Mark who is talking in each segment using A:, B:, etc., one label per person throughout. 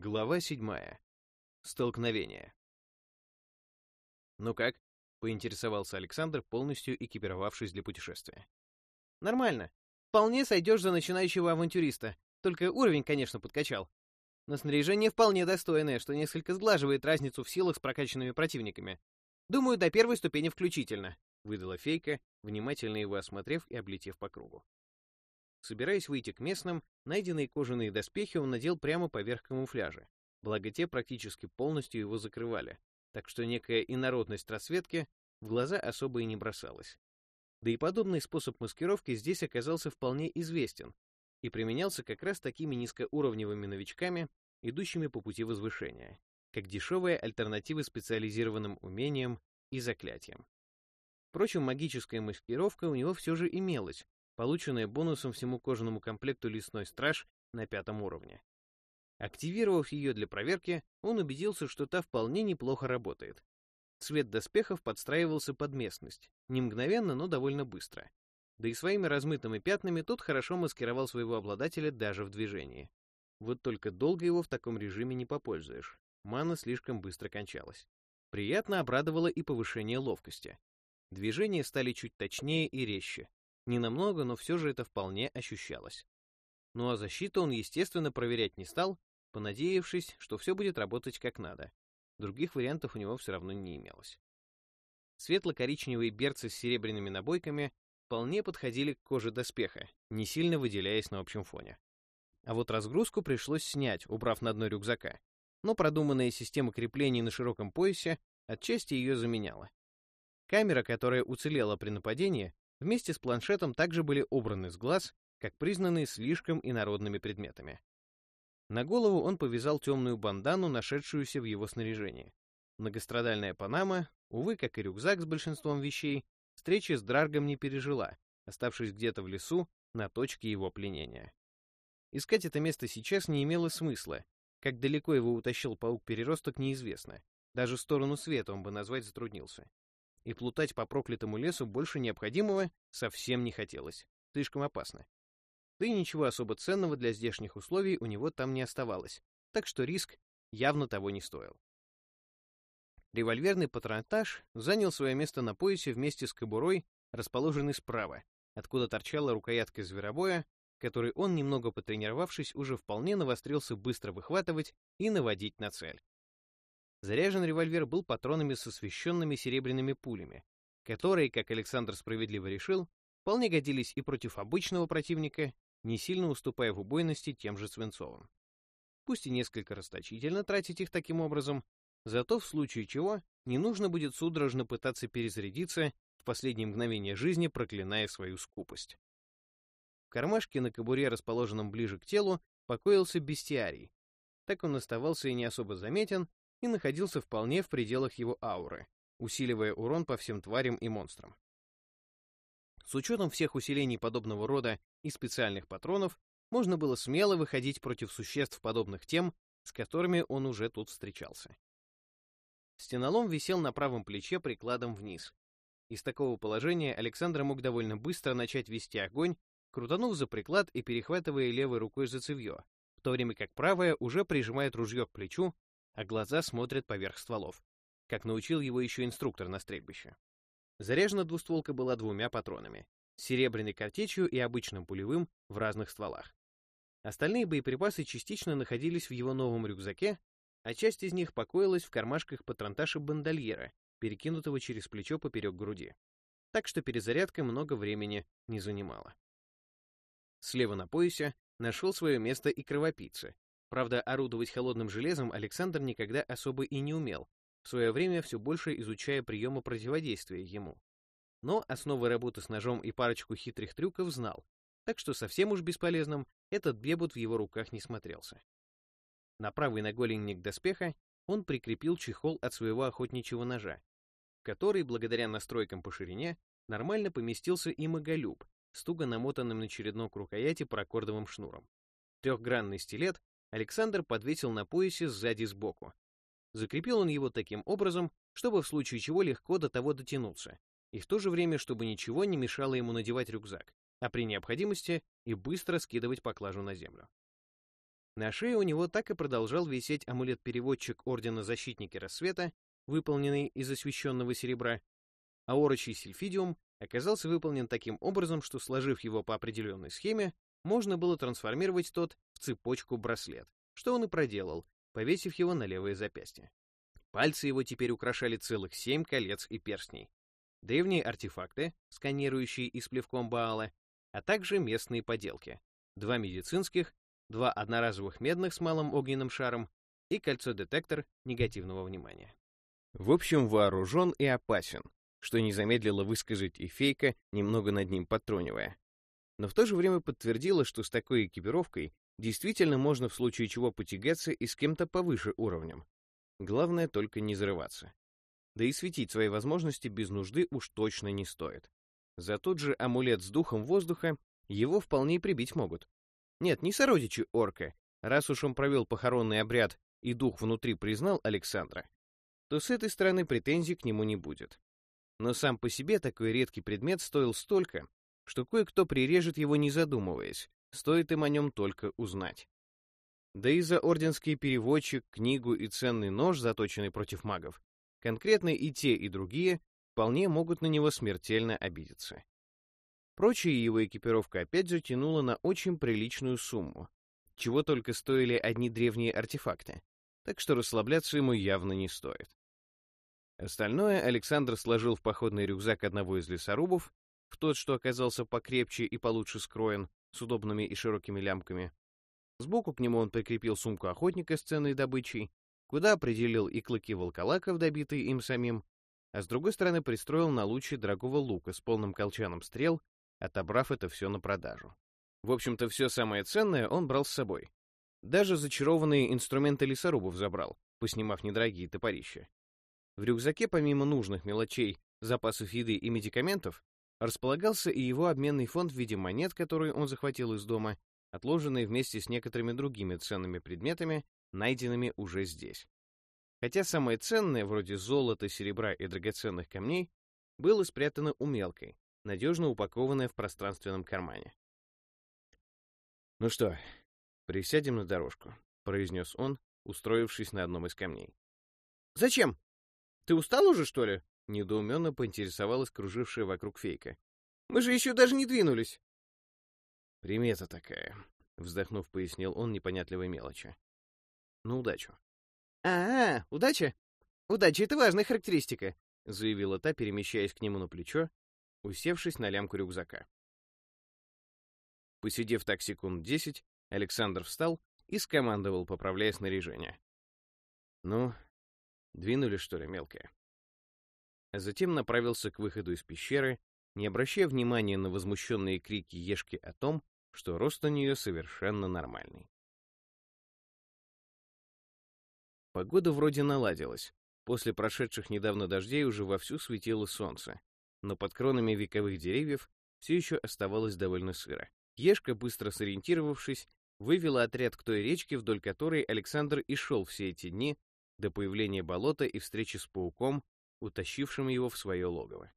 A: Глава седьмая. Столкновение. «Ну как?» — поинтересовался Александр, полностью экипировавшись для путешествия.
B: «Нормально. Вполне сойдешь за начинающего авантюриста. Только уровень, конечно, подкачал. Но снаряжение вполне достойное, что несколько сглаживает разницу в силах с прокачанными противниками. Думаю, до первой ступени включительно», — выдала фейка, внимательно его осмотрев и облетев по кругу. Собираясь выйти к местным, найденные кожаные доспехи он надел прямо поверх камуфляжа, благо те практически полностью его закрывали, так что некая инородность расцветки в глаза особо и не бросалась. Да и подобный способ маскировки здесь оказался вполне известен и применялся как раз такими низкоуровневыми новичками, идущими по пути возвышения, как дешевая альтернатива специализированным умениям и заклятиям. Впрочем, магическая маскировка у него все же имелась, полученная бонусом всему кожаному комплекту «Лесной страж» на пятом уровне. Активировав ее для проверки, он убедился, что та вполне неплохо работает. Цвет доспехов подстраивался под местность, не мгновенно, но довольно быстро. Да и своими размытыми пятнами тот хорошо маскировал своего обладателя даже в движении. Вот только долго его в таком режиме не попользуешь. Мана слишком быстро кончалась. Приятно обрадовало и повышение ловкости. Движения стали чуть точнее и резче, не намного, но все же это вполне ощущалось. Ну а защиту он, естественно, проверять не стал, понадеявшись, что все будет работать как надо. Других вариантов у него все равно не имелось. Светло-коричневые берцы с серебряными набойками вполне подходили к коже доспеха, не сильно выделяясь на общем фоне. А вот разгрузку пришлось снять, убрав на дно рюкзака, но продуманная система крепления на широком поясе отчасти ее заменяла. Камера, которая уцелела при нападении, Вместе с планшетом также были убраны с глаз, как признанные слишком инородными предметами. На голову он повязал темную бандану, нашедшуюся в его снаряжении. Многострадальная Панама, увы, как и рюкзак с большинством вещей, встречи с Драргом не пережила, оставшись где-то в лесу на точке его пленения. Искать это место сейчас не имело смысла. Как далеко его утащил паук-переросток, неизвестно. Даже сторону света он бы назвать затруднился и плутать по проклятому лесу больше необходимого совсем не хотелось. Слишком опасно. Да и ничего особо ценного для здешних условий у него там не оставалось, так что риск явно того не стоил. Револьверный патронтаж занял свое место на поясе вместе с кобурой, расположенной справа, откуда торчала рукоятка зверобоя, который он, немного потренировавшись, уже вполне навострился быстро выхватывать и наводить на цель. Заряжен револьвер был патронами с освещенными серебряными пулями, которые, как Александр справедливо решил, вполне годились и против обычного противника, не сильно уступая в убойности тем же свинцовым. Пусть и несколько расточительно тратить их таким образом, зато в случае чего не нужно будет судорожно пытаться перезарядиться в последние мгновения жизни, проклиная свою скупость. В кармашке на кобуре, расположенном ближе к телу, покоился бестиарий. Так он оставался и не особо заметен, и находился вполне в пределах его ауры, усиливая урон по всем тварям и монстрам. С учетом всех усилений подобного рода и специальных патронов, можно было смело выходить против существ, подобных тем, с которыми он уже тут встречался. Стенолом висел на правом плече прикладом вниз. Из такого положения Александр мог довольно быстро начать вести огонь, крутанув за приклад и перехватывая левой рукой за цевьё, в то время как правая уже прижимает ружье к плечу, а глаза смотрят поверх стволов, как научил его еще инструктор на стрельбище. Заряжена двустволка была двумя патронами, серебряной картечью и обычным пулевым в разных стволах. Остальные боеприпасы частично находились в его новом рюкзаке, а часть из них покоилась в кармашках патронташа бандольера, перекинутого через плечо поперек груди. Так что перезарядка много времени не занимала. Слева на поясе нашел свое место и кровопийца, Правда, орудовать холодным железом Александр никогда особо и не умел, в свое время все больше изучая приемы противодействия ему. Но основы работы с ножом и парочку хитрых трюков знал, так что совсем уж бесполезным этот бебут в его руках не смотрелся. На правый наголенник доспеха он прикрепил чехол от своего охотничьего ножа, который, благодаря настройкам по ширине, нормально поместился и маголюб с намотанным на чередок рукояти паракордовым шнуром. Трехгранный стилет Александр подвесил на поясе сзади сбоку. Закрепил он его таким образом, чтобы в случае чего легко до того дотянуться, и в то же время, чтобы ничего не мешало ему надевать рюкзак, а при необходимости и быстро скидывать поклажу на землю. На шее у него так и продолжал висеть амулет-переводчик Ордена Защитники Рассвета, выполненный из освещенного серебра, а орочий сильфидиум оказался выполнен таким образом, что, сложив его по определенной схеме, можно было трансформировать тот в цепочку-браслет, что он и проделал, повесив его на левое запястье. Пальцы его теперь украшали целых семь колец и перстней. Древние артефакты, сканирующие и с плевком Баала, а также местные поделки. Два медицинских, два одноразовых медных с малым огненным шаром и кольцо-детектор негативного внимания. В общем, вооружен и опасен, что не замедлило высказать и фейка, немного над ним подтрунивая. Но в то же время подтвердило, что с такой экипировкой действительно можно в случае чего потягаться и с кем-то повыше уровнем. Главное только не зарываться. Да и светить свои возможности без нужды уж точно не стоит. За тот же амулет с духом воздуха его вполне прибить могут. Нет, не сородичи орка. Раз уж он провел похоронный обряд и дух внутри признал Александра, то с этой стороны претензий к нему не будет. Но сам по себе такой редкий предмет стоил столько, что кое-кто прирежет его не задумываясь, стоит им о нем только узнать. Да и за орденский переводчик, книгу и ценный нож, заточенный против магов, конкретно и те, и другие вполне могут на него смертельно обидеться. Прочая его экипировка опять же тянула на очень приличную сумму, чего только стоили одни древние артефакты, так что расслабляться ему явно не стоит. Остальное Александр сложил в походный рюкзак одного из лесорубов, в тот, что оказался покрепче и получше скроен, с удобными и широкими лямками. Сбоку к нему он прикрепил сумку охотника с ценной добычей, куда определил и клыки волколаков, добитые им самим, а с другой стороны пристроил на луче дорогого лука с полным колчаном стрел, отобрав это все на продажу. В общем-то, все самое ценное он брал с собой. Даже зачарованные инструменты лесорубов забрал, поснимав недорогие топорища. В рюкзаке, помимо нужных мелочей, запасов еды и медикаментов, располагался и его обменный фонд в виде монет, которые он захватил из дома, отложенные вместе с некоторыми другими ценными предметами, найденными уже здесь. Хотя самое ценное, вроде золота, серебра и драгоценных камней, было спрятано у мелкой, надежно упакованное в пространственном кармане. «Ну что, присядем на дорожку», — произнес он, устроившись на одном из камней.
A: «Зачем?» Ты устал уже, что ли?»
B: — недоуменно поинтересовалась кружившая вокруг фейка.
A: «Мы же еще даже не двинулись!»
B: «Примета такая», — вздохнув, пояснил он непонятливой мелочи. «Ну, удачу».
A: «А, -а удача? Удача — это важная характеристика», —
B: заявила та, перемещаясь к нему на плечо, усевшись на лямку рюкзака. Посидев так секунд десять, Александр встал и скомандовал, поправляя снаряжение. «Ну, Двинули, что ли, мелкое? А затем направился к выходу из пещеры, не обращая внимания на возмущенные крики Ешки о том, что рост у нее совершенно нормальный. Погода вроде наладилась. После прошедших недавно дождей уже вовсю светило солнце, но под кронами вековых деревьев все еще оставалось довольно сыро. Ешка, быстро сориентировавшись, вывела отряд к той речке, вдоль которой Александр и шел все эти дни, до появления болота и встречи с пауком, утащившим его в свое логово.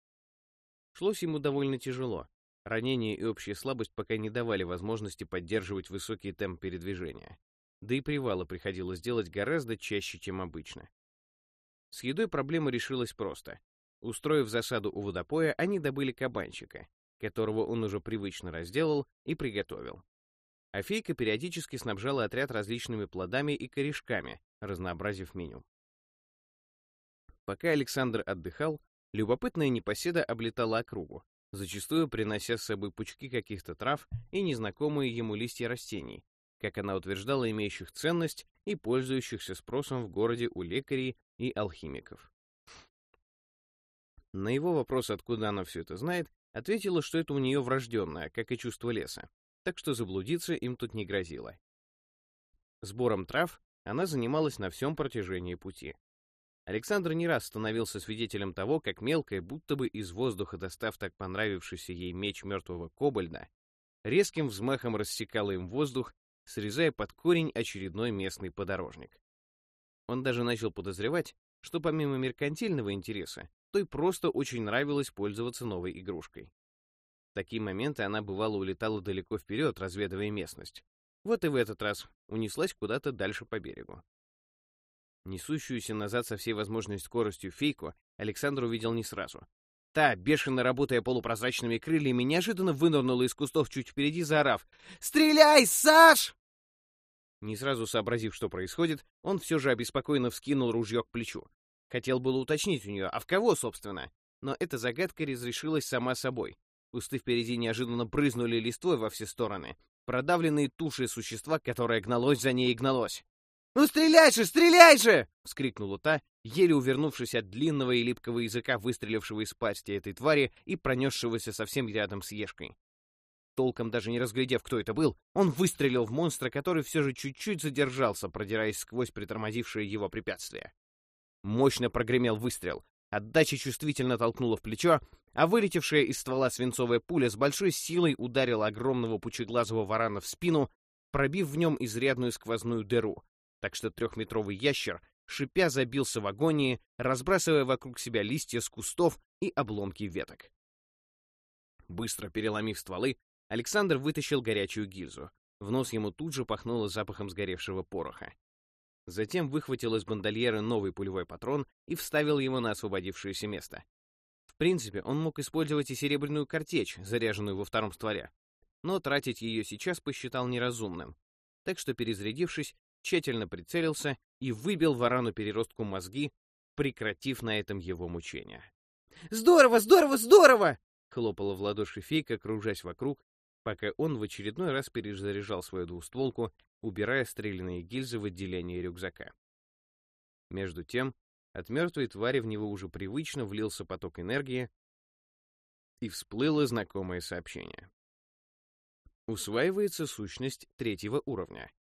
B: Шлось ему довольно тяжело. Ранение и общая слабость пока не давали возможности поддерживать высокий темп передвижения. Да и привалы приходилось делать гораздо чаще, чем обычно. С едой проблема решилась просто. Устроив засаду у водопоя, они добыли кабанчика, которого он уже привычно разделал и приготовил. А фейка периодически снабжала отряд различными плодами и корешками, разнообразив меню. Пока Александр отдыхал, любопытная непоседа облетала округу, зачастую принося с собой пучки каких-то трав и незнакомые ему листья растений, как она утверждала, имеющих ценность и пользующихся спросом в городе у лекарей и алхимиков. На его вопрос, откуда она все это знает, ответила, что это у нее врожденное, как и чувство леса, так что заблудиться им тут не грозило. Сбором трав она занималась на всем протяжении пути. Александр не раз становился свидетелем того, как мелкая, будто бы из воздуха достав так понравившийся ей меч мертвого кобальда, резким взмахом рассекала им воздух, срезая под корень очередной местный подорожник. Он даже начал подозревать, что помимо меркантильного интереса, той просто очень нравилось пользоваться новой игрушкой. В такие моменты она бывало улетала далеко вперед, разведывая местность, Вот и в этот раз унеслась куда-то дальше по берегу. Несущуюся назад со всей возможной скоростью фейку Александр увидел не сразу. Та, бешено работая полупрозрачными крыльями, неожиданно вынырнула из кустов чуть впереди, заорав «Стреляй, Саш!» Не сразу сообразив, что происходит, он все же обеспокоенно вскинул ружье к плечу. Хотел было уточнить у нее, а в кого, собственно? Но эта загадка разрешилась сама собой. Кусты впереди неожиданно брызнули листвой во все стороны. Продавленные туши существа, которое гналось за ней и гналось. «Ну стреляй же, стреляй же!» — вскрикнула та, еле увернувшись от длинного и липкого языка, выстрелившего из пасти этой твари и пронесшегося совсем рядом с Ешкой. Толком даже не разглядев, кто это был, он выстрелил в монстра, который все же чуть-чуть задержался, продираясь сквозь притормозившее его препятствие. Мощно прогремел выстрел. Отдача чувствительно толкнула в плечо, а вылетевшая из ствола свинцовая пуля с большой силой ударила огромного пучеглазого варана в спину, пробив в нем изрядную сквозную дыру, так что трехметровый ящер, шипя, забился в агонии, разбрасывая вокруг себя листья с кустов и обломки веток. Быстро переломив стволы, Александр вытащил горячую гильзу. В нос ему тут же пахнуло запахом сгоревшего пороха. Затем выхватил из бандольера новый пулевой патрон и вставил его на освободившееся место. В принципе, он мог использовать и серебряную картечь, заряженную во втором стволе, но тратить ее сейчас посчитал неразумным. Так что, перезарядившись, тщательно прицелился и выбил варану-переростку мозги, прекратив на этом его мучения. «Здорово, здорово, здорово!» — хлопала в ладоши фейка, кружась вокруг, пока он в очередной раз перезаряжал свою двустволку, убирая стрелянные гильзы в отделение рюкзака. Между тем, от мертвой твари в него уже привычно влился поток энергии, и всплыло знакомое сообщение. Усваивается сущность третьего уровня.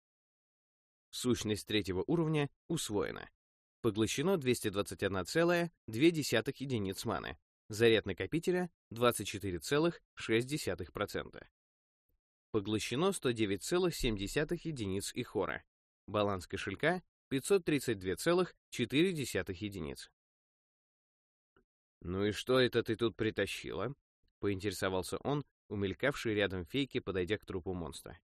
B: Сущность третьего уровня усвоена. Поглощено 221,2 единиц маны. Заряд накопителя 24,6%. Поглощено 109,7 единиц ихора. Баланс кошелька 532,4 единиц. «Ну и что это ты тут притащила?» — поинтересовался он, умелькавший рядом фейки, подойдя к трупу монстра.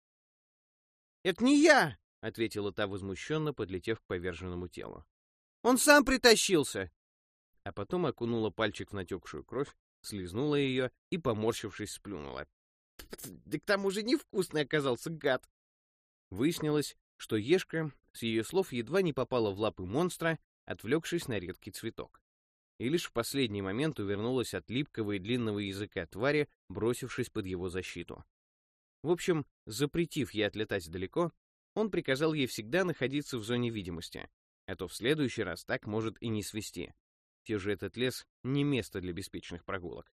B: «Это не я!» — ответила та возмущенно, подлетев к поверженному телу. «Он сам притащился!» А потом окунула пальчик в натекшую кровь, слезнула ее и, поморщившись, сплюнула. Да к тому же невкусный оказался гад. Выяснилось, что Ешка с ее слов едва не попала в лапы монстра, отвлекшись на редкий цветок. И лишь в последний момент увернулась от липкого и длинного языка твари, бросившись под его защиту. В общем, запретив ей отлетать далеко, он приказал ей всегда находиться в зоне видимости, а то в следующий раз так может и не свести. Все же этот лес не место для беспечных прогулок.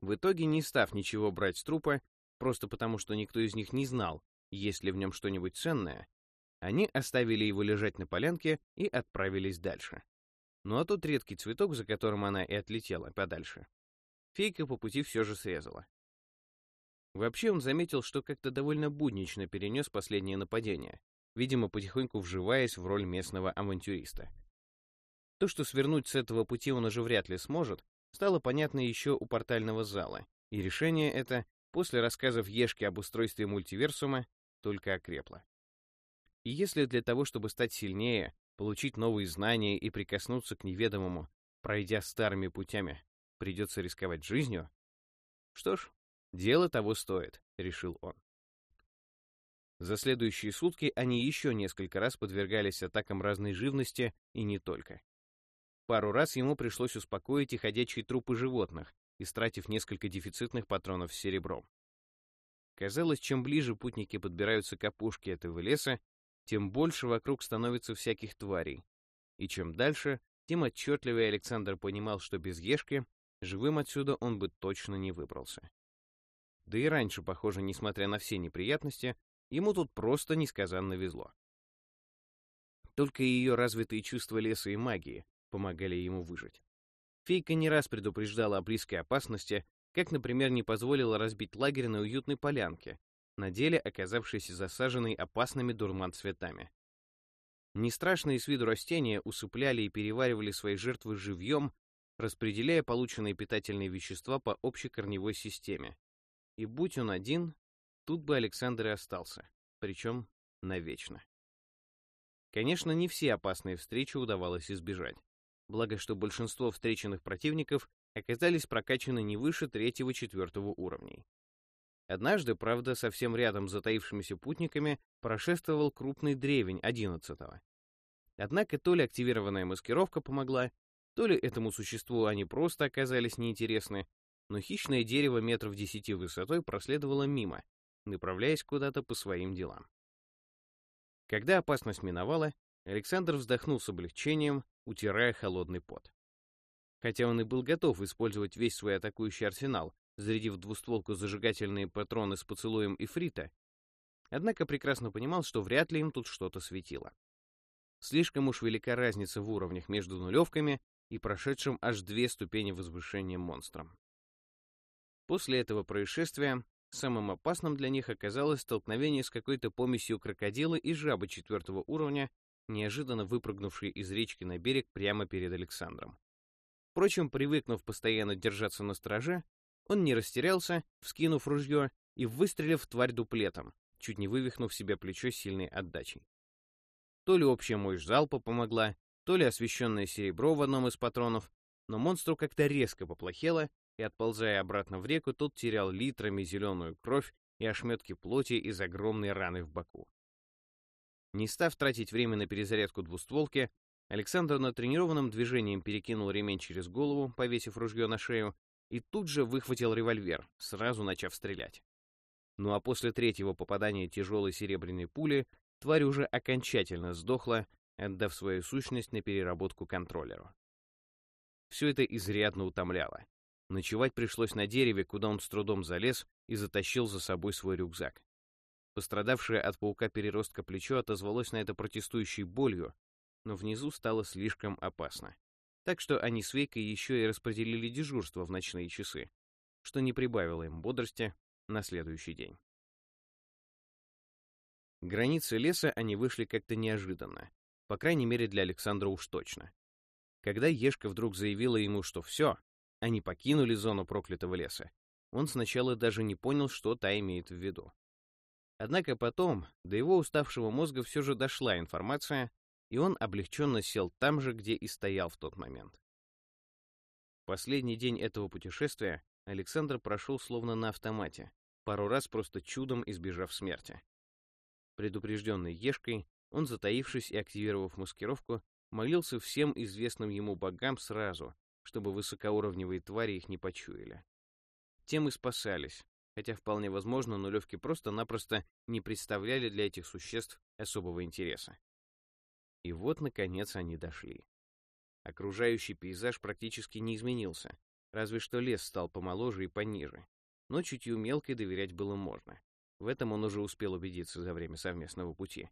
B: В итоге, не став ничего брать с трупа, просто потому что никто из них не знал, есть ли в нем что-нибудь ценное, они оставили его лежать на полянке и отправились дальше. Ну а тот редкий цветок, за которым она и отлетела подальше, фейка по пути все же срезала. Вообще он заметил, что как-то довольно буднично перенес последнее нападение, видимо, потихоньку вживаясь в роль местного авантюриста. То, что свернуть с этого пути он уже вряд ли сможет, стало понятно еще у портального зала, и решение это, после рассказов Ешки об устройстве мультиверсума, только окрепло. И если для того, чтобы стать сильнее, получить новые знания и прикоснуться к неведомому, пройдя старыми путями, придется рисковать жизнью, что ж, Дело того стоит, решил он. За следующие сутки они еще несколько раз подвергались атакам разной живности и не только. Пару раз ему пришлось успокоить и ходячие трупы животных, истратив несколько дефицитных патронов с серебром. Казалось, чем ближе путники подбираются к опушке этого леса, тем больше вокруг становится всяких тварей. И чем дальше, тем отчетливее Александр понимал, что без Ешки живым отсюда он бы точно не выбрался. Да и раньше, похоже, несмотря на все неприятности, ему тут просто несказанно везло. Только ее развитые чувства леса и магии помогали ему выжить. Фейка не раз предупреждала о близкой опасности, как, например, не позволила разбить лагерь на уютной полянке, на деле оказавшейся засаженной опасными дурман-цветами. Нестрашные с виду растения усыпляли и переваривали свои жертвы живьем, распределяя полученные питательные вещества по общей корневой системе, и будь он один, тут бы Александр и остался, причем навечно. Конечно, не все опасные встречи удавалось избежать. Благо, что большинство встреченных противников оказались прокачаны не выше третьего-четвертого уровней. Однажды, правда, совсем рядом с затаившимися путниками прошествовал крупный древень одиннадцатого. Однако то ли активированная маскировка помогла, то ли этому существу они просто оказались неинтересны, но хищное дерево метров десяти высотой проследовало мимо, направляясь куда-то по своим делам. Когда опасность миновала, Александр вздохнул с облегчением, утирая холодный пот. Хотя он и был готов использовать весь свой атакующий арсенал, зарядив двустволку зажигательные патроны с поцелуем Ифрита, однако прекрасно понимал, что вряд ли им тут что-то светило. Слишком уж велика разница в уровнях между нулевками и прошедшим аж две ступени возвышения монстром. После этого происшествия самым опасным для них оказалось столкновение с какой-то помесью крокодила и жабы четвертого уровня, неожиданно выпрыгнувшей из речки на берег прямо перед Александром. Впрочем, привыкнув постоянно держаться на страже, он не растерялся, вскинув ружье и выстрелив тварь дуплетом, чуть не вывихнув себе плечо сильной отдачей. То ли общая мощь залпа помогла, то ли освещенное серебро в одном из патронов, но монстру как-то резко поплохело, и, отползая обратно в реку, тот терял литрами зеленую кровь и ошметки плоти из огромной раны в боку. Не став тратить время на перезарядку двустволки, Александр натренированным движением перекинул ремень через голову, повесив ружье на шею, и тут же выхватил револьвер, сразу начав стрелять. Ну а после третьего попадания тяжелой серебряной пули тварь уже окончательно сдохла, отдав свою сущность на переработку контроллеру. Все это изрядно утомляло. Ночевать пришлось на дереве, куда он с трудом залез и затащил за собой свой рюкзак. Пострадавшее от паука-переростка плечо отозвалось на это протестующей болью, но внизу стало слишком опасно. Так что они с Вейкой еще и распределили дежурство в ночные часы, что не прибавило им бодрости на следующий день. Границы леса они вышли как-то неожиданно, по крайней мере для Александра уж точно. Когда Ешка вдруг заявила ему, что все, они покинули зону проклятого леса, он сначала даже не понял, что та имеет в виду. Однако потом до его уставшего мозга все же дошла информация, и он облегченно сел там же, где и стоял в тот момент. Последний день этого путешествия Александр прошел словно на автомате, пару раз просто чудом избежав смерти. Предупрежденный Ешкой, он, затаившись и активировав маскировку, молился всем известным ему богам сразу, чтобы высокоуровневые твари их не почуяли. Тем и спасались, хотя вполне возможно, нулевки просто-напросто не представляли для этих существ особого интереса. И вот, наконец, они дошли. Окружающий пейзаж практически не изменился, разве что лес стал помоложе и пониже. Но чутью мелкой доверять было можно. В этом он уже успел убедиться за время совместного пути.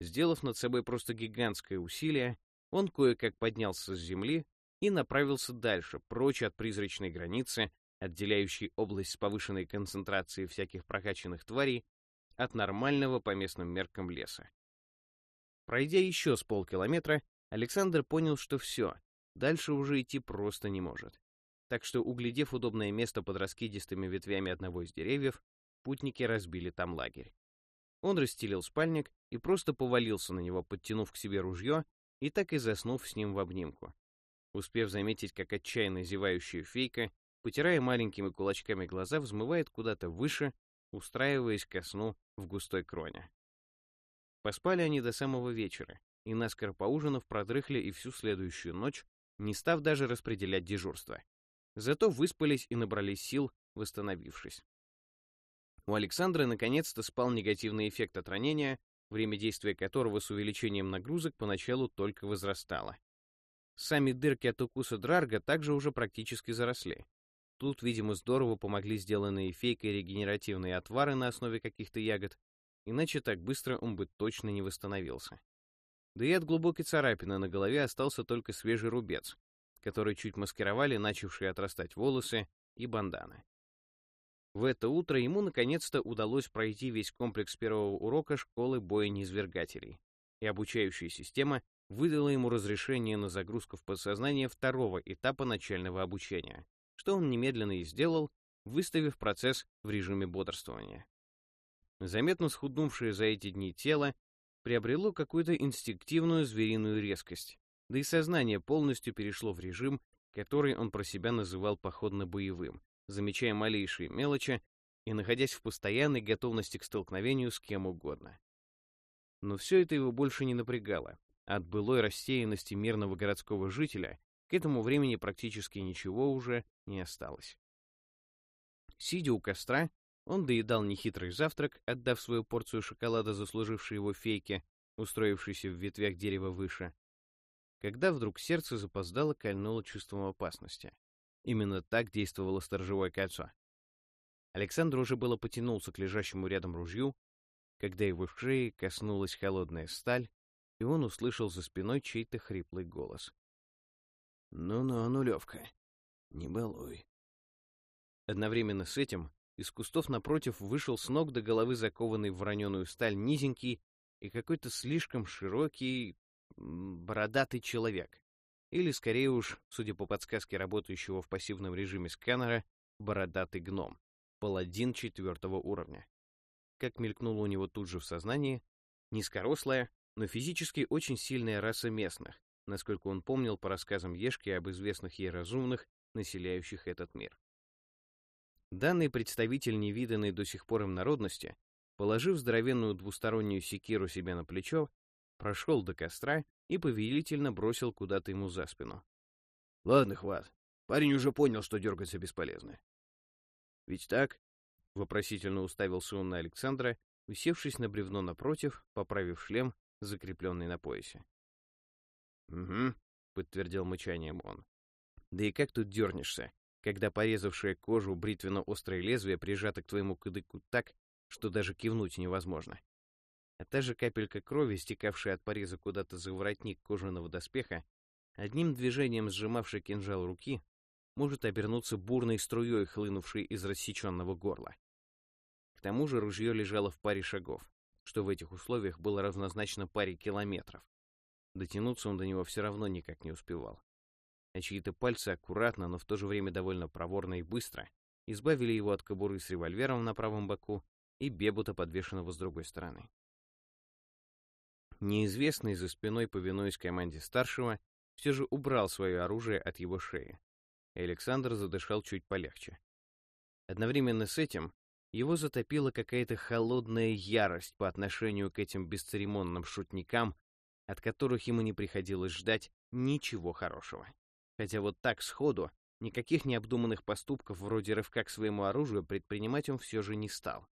B: Сделав над собой просто гигантское усилие, он кое-как поднялся с земли и направился дальше, прочь от призрачной границы, отделяющей область с повышенной концентрацией всяких прокачанных тварей от нормального по местным меркам леса. Пройдя еще с полкилометра, Александр понял, что все, дальше уже идти просто не может. Так что, углядев удобное место под раскидистыми ветвями одного из деревьев, путники разбили там лагерь. Он расстелил спальник и просто повалился на него, подтянув к себе ружье и так и заснув с ним в обнимку. Успев заметить, как отчаянно зевающая фейка, потирая маленькими кулачками глаза, взмывает куда-то выше, устраиваясь ко сну в густой кроне. Поспали они до самого вечера, и наскоро поужинав, продрыхли и всю следующую ночь, не став даже распределять дежурство. Зато выспались и набрались сил, восстановившись. У Александра наконец-то спал негативный эффект от ранения, время действия которого с увеличением нагрузок поначалу только возрастало. Сами дырки от укуса Драрга также уже практически заросли. Тут, видимо, здорово помогли сделанные фейкой регенеративные отвары на основе каких-то ягод, иначе так быстро он бы точно не восстановился. Да и от глубокой царапины на голове остался только свежий рубец, который чуть маскировали начавшие отрастать волосы и банданы. В это утро ему наконец-то удалось пройти весь комплекс первого урока школы боя неизвергателей, и обучающая система выдала ему разрешение на загрузку в подсознание второго этапа начального обучения, что он немедленно и сделал, выставив процесс в режиме бодрствования. Заметно схуднувшее за эти дни тело приобрело какую-то инстинктивную звериную резкость, да и сознание полностью перешло в режим, который он про себя называл походно-боевым, замечая малейшие мелочи и находясь в постоянной готовности к столкновению с кем угодно. Но все это его больше не напрягало. От былой рассеянности мирного городского жителя к этому времени практически ничего уже не осталось. Сидя у костра, он доедал нехитрый завтрак, отдав свою порцию шоколада заслужившей его фейке, устроившейся в ветвях дерева выше, когда вдруг сердце запоздало кольнуло чувством опасности. Именно так действовало сторожевое кольцо. Александр уже было потянулся к лежащему рядом ружью, когда его шеи коснулась холодная сталь, и он услышал за спиной чей-то хриплый голос. «Ну-ну, нулевка, не балуй». Одновременно с этим из кустов напротив вышел с ног до головы закованный в вороненую сталь низенький и какой-то слишком широкий, бородатый человек. Или, скорее уж, судя по подсказке работающего в пассивном режиме сканера, бородатый гном, паладин четвертого уровня. Как мелькнуло у него тут же в сознании, низкорослая, но физически очень сильная раса местных, насколько он помнил по рассказам Ешки об известных ей разумных, населяющих этот мир. Данный представитель невиданной до сих пор им народности, положив здоровенную двустороннюю секиру себе на плечо, прошел до костра и повелительно бросил куда-то ему за спину. — Ладно, хват. Парень уже понял, что дергаться бесполезно. — Ведь так? — вопросительно уставился он на Александра, усевшись на бревно напротив, поправив шлем, закрепленный на поясе. «Угу», — подтвердил мычанием он. «Да и как тут дернешься, когда порезавшее кожу бритвенно-острое лезвие прижато к твоему кадыку так, что даже кивнуть невозможно а та же капелька крови, стекавшая от пореза куда-то за воротник кожаного доспеха, одним движением сжимавший кинжал руки, может обернуться бурной струей, хлынувшей из рассеченного горла. К тому же ружье лежало в паре шагов, что в этих условиях было равнозначно паре километров. Дотянуться он до него все равно никак не успевал. А чьи-то пальцы аккуратно, но в то же время довольно проворно и быстро избавили его от кобуры с револьвером на правом боку и бебута, подвешенного с другой стороны. Неизвестный за спиной, повинуясь команде старшего, все же убрал свое оружие от его шеи. И Александр задышал чуть полегче. Одновременно с этим его затопила какая-то холодная ярость по отношению к этим бесцеремонным шутникам, от которых ему не приходилось ждать ничего хорошего. Хотя вот так сходу никаких необдуманных поступков вроде рывка к своему оружию предпринимать он все же не стал.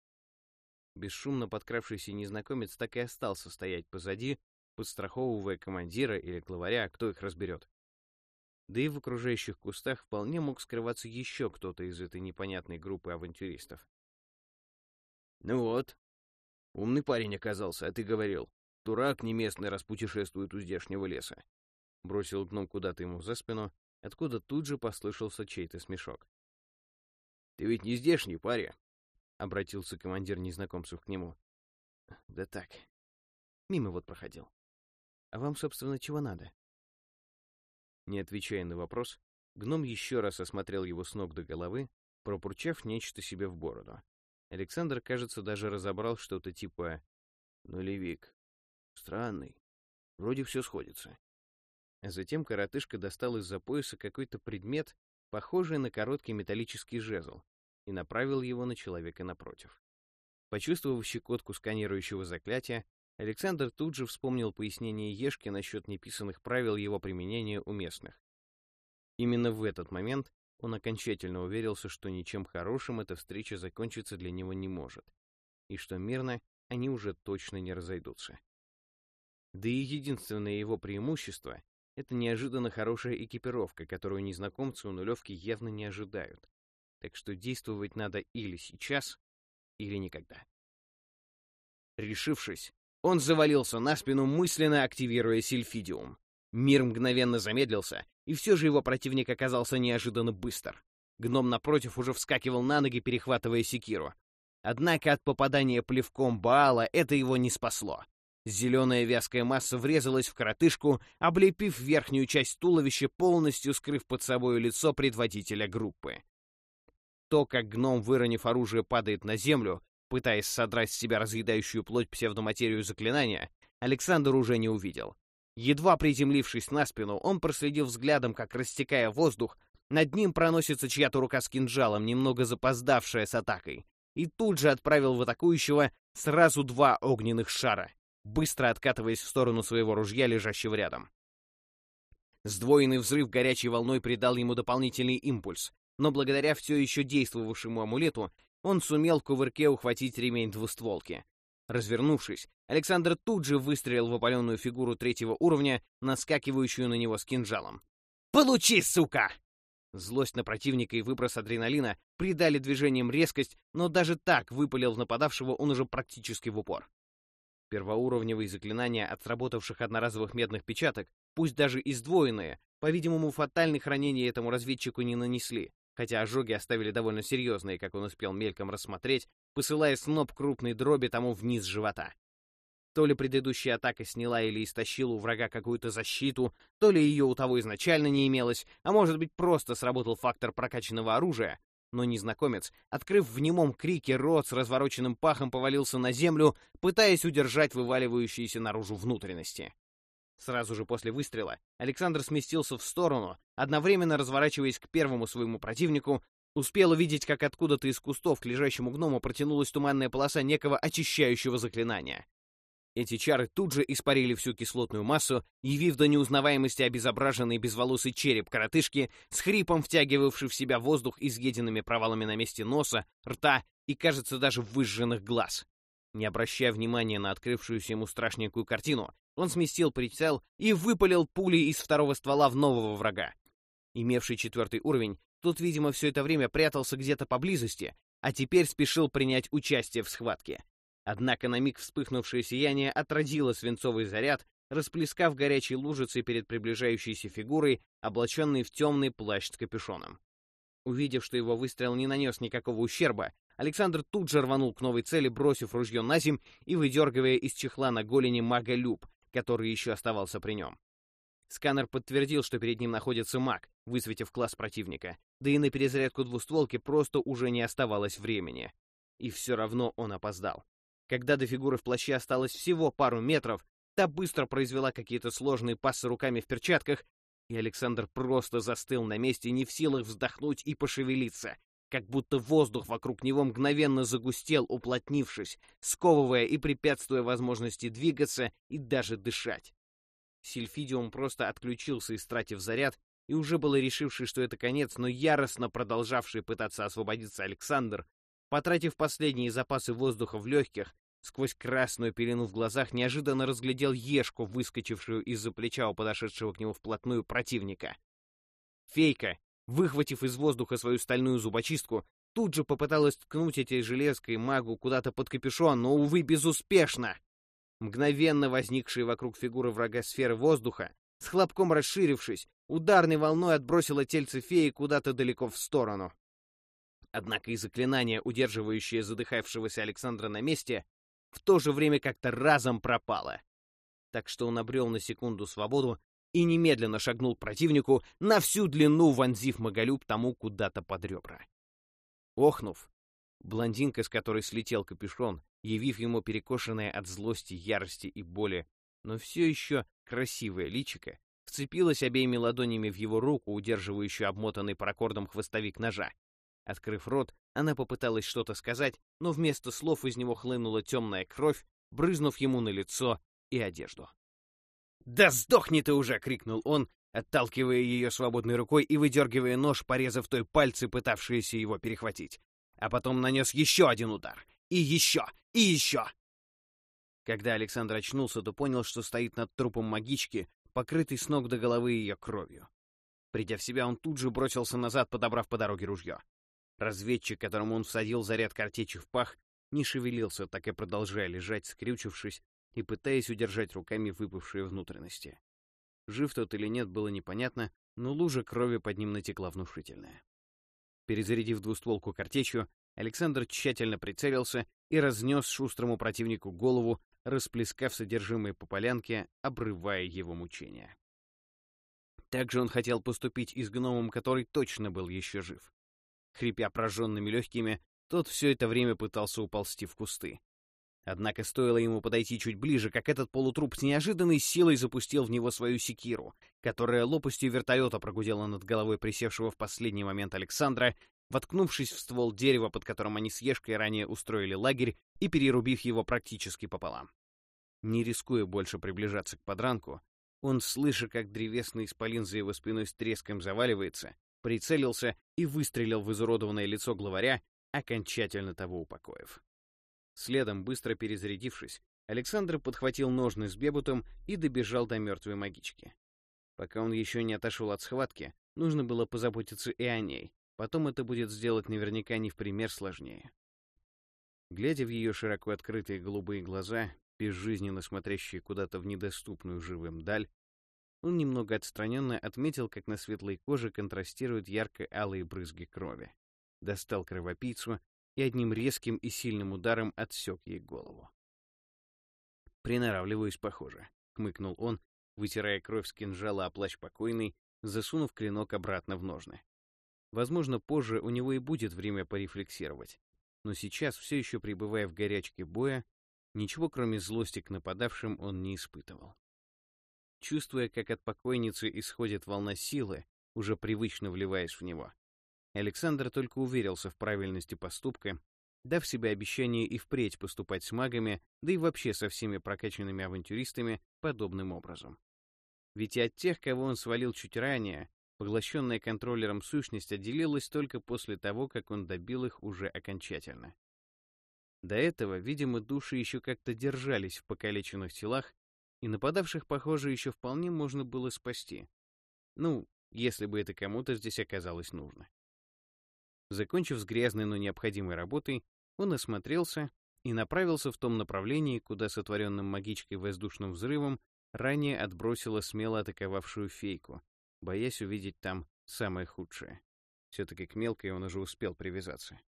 B: Бесшумно подкравшийся незнакомец так и остался стоять позади, подстраховывая командира или главаря, кто их разберет. Да и в окружающих кустах вполне мог скрываться еще кто-то из этой непонятной группы авантюристов. «Ну вот, умный парень оказался, а ты говорил, дурак не местный раз путешествует у здешнего леса». Бросил гном куда-то ему за спину, откуда тут же послышался чей-то смешок. «Ты ведь не здешний, паря. — обратился командир незнакомцев к нему. «Да так. Мимо вот проходил. А вам, собственно, чего надо?» Не отвечая на вопрос, гном еще раз осмотрел его с ног до головы, пропурчав нечто себе в бороду. Александр, кажется, даже разобрал что-то типа «нулевик». Странный. Вроде все сходится. А затем коротышка достал из-за пояса какой-то предмет, похожий на короткий металлический жезл, и направил его на человека напротив. Почувствовав щекотку сканирующего заклятия, Александр тут же вспомнил пояснение Ешки насчет неписанных правил его применения у местных. Именно в этот момент он окончательно уверился, что ничем хорошим эта встреча закончиться для него не может, и что мирно они уже точно не разойдутся. Да и единственное его преимущество — это неожиданно хорошая экипировка, которую незнакомцы у нулевки явно не ожидают так что действовать надо или сейчас, или никогда. Решившись, он завалился на спину, мысленно активируя сильфидиум. Мир мгновенно замедлился, и все же его противник оказался неожиданно быстр. Гном напротив уже вскакивал на ноги, перехватывая секиру. Однако от попадания плевком Баала это его не спасло. Зеленая вязкая масса врезалась в коротышку, облепив верхнюю часть туловища, полностью скрыв под собой лицо предводителя группы. То, как гном, выронив оружие, падает на землю, пытаясь содрать с себя разъедающую плоть псевдоматерию заклинания, Александр уже не увидел. Едва приземлившись на спину, он проследил взглядом, как, растекая воздух, над ним проносится чья-то рука с кинжалом, немного запоздавшая с атакой, и тут же отправил в атакующего сразу два огненных шара, быстро откатываясь в сторону своего ружья, лежащего рядом. Сдвоенный взрыв горячей волной придал ему дополнительный импульс, но благодаря все еще действовавшему амулету он сумел в кувырке ухватить ремень двустволки. Развернувшись, Александр тут же выстрелил в опаленную фигуру третьего уровня, наскакивающую на него с кинжалом. «Получи, сука!» Злость на противника и выброс адреналина придали движениям резкость, но даже так выпалил в нападавшего он уже практически в упор. Первоуровневые заклинания от сработавших одноразовых медных печаток, пусть даже и сдвоенные, по-видимому, фатальных ранений этому разведчику не нанесли, хотя ожоги оставили довольно серьезные, как он успел мельком рассмотреть, посылая сноп крупной дроби тому вниз живота. То ли предыдущая атака сняла или истощила у врага какую-то защиту, то ли ее у того изначально не имелось, а может быть просто сработал фактор прокачанного оружия, но незнакомец, открыв в немом крике рот с развороченным пахом, повалился на землю, пытаясь удержать вываливающиеся наружу внутренности. Сразу же после выстрела Александр сместился в сторону, одновременно разворачиваясь к первому своему противнику, успел увидеть, как откуда-то из кустов к лежащему гному протянулась туманная полоса некого очищающего заклинания. Эти чары тут же испарили всю кислотную массу, явив до неузнаваемости обезображенный безволосый череп коротышки, с хрипом втягивавший в себя воздух изъеденными провалами на месте носа, рта и, кажется, даже выжженных глаз. Не обращая внимания на открывшуюся ему страшненькую картину, он сместил прицел и выпалил пули из второго ствола в нового врага. Имевший четвертый уровень, тот, видимо, все это время прятался где-то поблизости, а теперь спешил принять участие в схватке. Однако на миг вспыхнувшее сияние отразило свинцовый заряд, расплескав горячей лужицей перед приближающейся фигурой, облаченной в темный плащ с капюшоном. Увидев, что его выстрел не нанес никакого ущерба, Александр тут же рванул к новой цели, бросив ружье на земь и выдергивая из чехла на голени мага Люб, который еще оставался при нем. Сканер подтвердил, что перед ним находится маг, высветив класс противника, да и на перезарядку двустволки просто уже не оставалось времени. И все равно он опоздал. Когда до фигуры в плаще осталось всего пару метров, та быстро произвела какие-то сложные пассы руками в перчатках, и Александр просто застыл на месте, не в силах вздохнуть и пошевелиться, как будто воздух вокруг него мгновенно загустел, уплотнившись, сковывая и препятствуя возможности двигаться и даже дышать. Сильфидиум просто отключился, истратив заряд, и уже было решивший, что это конец, но яростно продолжавший пытаться освободиться Александр, Потратив последние запасы воздуха в легких, сквозь красную пелену в глазах неожиданно разглядел ешку, выскочившую из-за плеча у подошедшего к нему вплотную противника. Фейка, выхватив из воздуха свою стальную зубочистку, тут же попыталась ткнуть этой железкой магу куда-то под капюшон, но, увы, безуспешно. Мгновенно возникшие вокруг фигуры врага сферы воздуха, с хлопком расширившись, ударной волной отбросила тельце феи куда-то далеко в сторону. Однако и заклинание, удерживающее задыхавшегося Александра на месте, в то же время как-то разом пропало. Так что он обрел на секунду свободу и немедленно шагнул противнику, на всю длину вонзив Маголюб тому куда-то под ребра. Охнув, блондинка, с которой слетел капюшон, явив ему перекошенное от злости, ярости и боли, но все еще красивое личико, вцепилась обеими ладонями в его руку, удерживающую обмотанный паракордом хвостовик ножа, Открыв рот, она попыталась что-то сказать, но вместо слов из него хлынула темная кровь, брызнув ему на лицо и одежду. «Да сдохни ты уже!» — крикнул он, отталкивая ее свободной рукой и выдергивая нож, порезав той пальцы, пытавшиеся его перехватить. А потом нанес еще один удар. И еще! И еще! Когда Александр очнулся, то понял, что стоит над трупом магички, покрытый с ног до головы ее кровью. Придя в себя, он тут же бросился назад, подобрав по дороге ружье. Разведчик, которому он всадил заряд картечи в пах, не шевелился, так и продолжая лежать, скрючившись и пытаясь удержать руками выпавшие внутренности. Жив тот или нет, было непонятно, но лужа крови под ним натекла внушительная. Перезарядив двустволку картечью, Александр тщательно прицелился и разнес шустрому противнику голову, расплескав содержимое по полянке, обрывая его мучения. Также он хотел поступить и с гномом, который точно был еще жив. Хрипя прожженными легкими, Тот все это время пытался уползти в кусты. Однако стоило ему подойти чуть ближе, как этот полутруп с неожиданной силой запустил в него свою секиру, которая лопастью вертолета прогудела над головой присевшего в последний момент Александра, воткнувшись в ствол дерева, под которым они с Ешкой ранее устроили лагерь, и перерубив его практически пополам. Не рискуя больше приближаться к подранку, он, слыша, как древесный исполин за его спиной с треском заваливается, прицелился и выстрелил в изуродованное лицо главаря, окончательно того упокоив. Следом, быстро перезарядившись, Александр подхватил ножны с бебутом и добежал до мертвой магички. Пока он еще не отошел от схватки, нужно было позаботиться и о ней, потом это будет сделать наверняка не в пример сложнее. Глядя в ее широко открытые голубые глаза, безжизненно смотрящие куда-то в недоступную живым даль, он немного отстраненно отметил, как на светлой коже контрастируют ярко-алые брызги крови. Достал кровопийцу и одним резким и сильным ударом отсек ей голову. «Приноравливаюсь, похоже», — хмыкнул он, вытирая кровь с кинжала о плащ покойный, засунув клинок обратно в ножны. Возможно, позже у него и будет время порефлексировать, но сейчас, все еще пребывая в горячке боя, ничего кроме злости к нападавшим он не испытывал. Чувствуя, как от покойницы исходит волна силы, уже привычно вливаясь в него, Александр только уверился в правильности поступка, дав себе обещание и впредь поступать с магами, да и вообще со всеми прокачанными авантюристами подобным образом. Ведь и от тех, кого он свалил чуть ранее, поглощенная контроллером сущность отделилась только после того, как он добил их уже окончательно. До этого, видимо, души еще как-то держались в покалеченных телах, и нападавших, похоже, еще вполне можно было спасти. Ну, если бы это кому-то здесь оказалось нужно. Закончив с грязной, но необходимой работой, он осмотрелся и направился в том направлении, куда сотворенным магичкой воздушным взрывом ранее отбросила смело атаковавшую фейку, боясь увидеть там самое худшее. Все-таки к мелкой он уже успел привязаться.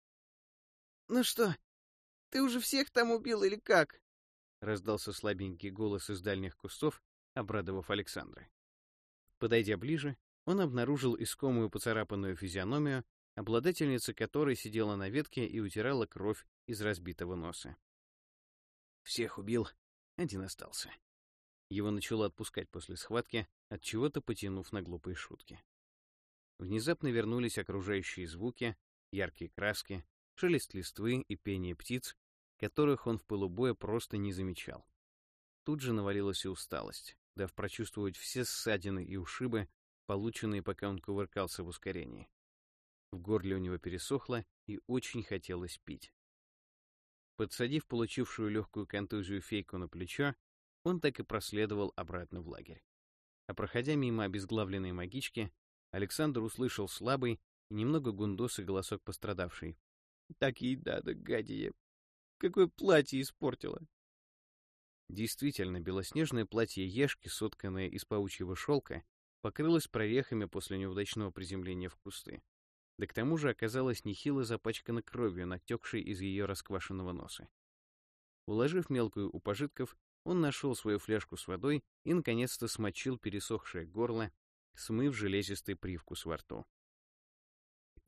A: «Ну что, ты уже всех там убил или как?»
B: — раздался слабенький голос из дальних кустов, обрадовав Александра. Подойдя ближе, он обнаружил искомую поцарапанную физиономию обладательница которой сидела на ветке и утирала кровь из разбитого носа. Всех убил, один остался. Его начало отпускать после схватки, от чего-то потянув на глупые шутки. Внезапно вернулись окружающие звуки, яркие краски, шелест листвы и пение птиц, которых он в полубоя просто не замечал. Тут же навалилась и усталость, дав прочувствовать все ссадины и ушибы, полученные, пока он кувыркался в ускорении. В горле у него пересохло и очень хотелось пить. Подсадив получившую легкую контузию фейку на плечо, он так и проследовал обратно в лагерь. А проходя мимо обезглавленной магички, Александр услышал слабый и немного гундосый голосок пострадавшей. «Так ей надо, гадие! Какое платье испортила!» Действительно, белоснежное платье Ешки, сотканное из паучьего шелка, покрылось прорехами после неудачного приземления в кусты да к тому же оказалась нехило запачкана кровью, натекшей из ее расквашенного носа. Уложив мелкую у пожитков, он нашел свою фляжку с водой и, наконец-то, смочил пересохшее горло, смыв железистый привкус во рту.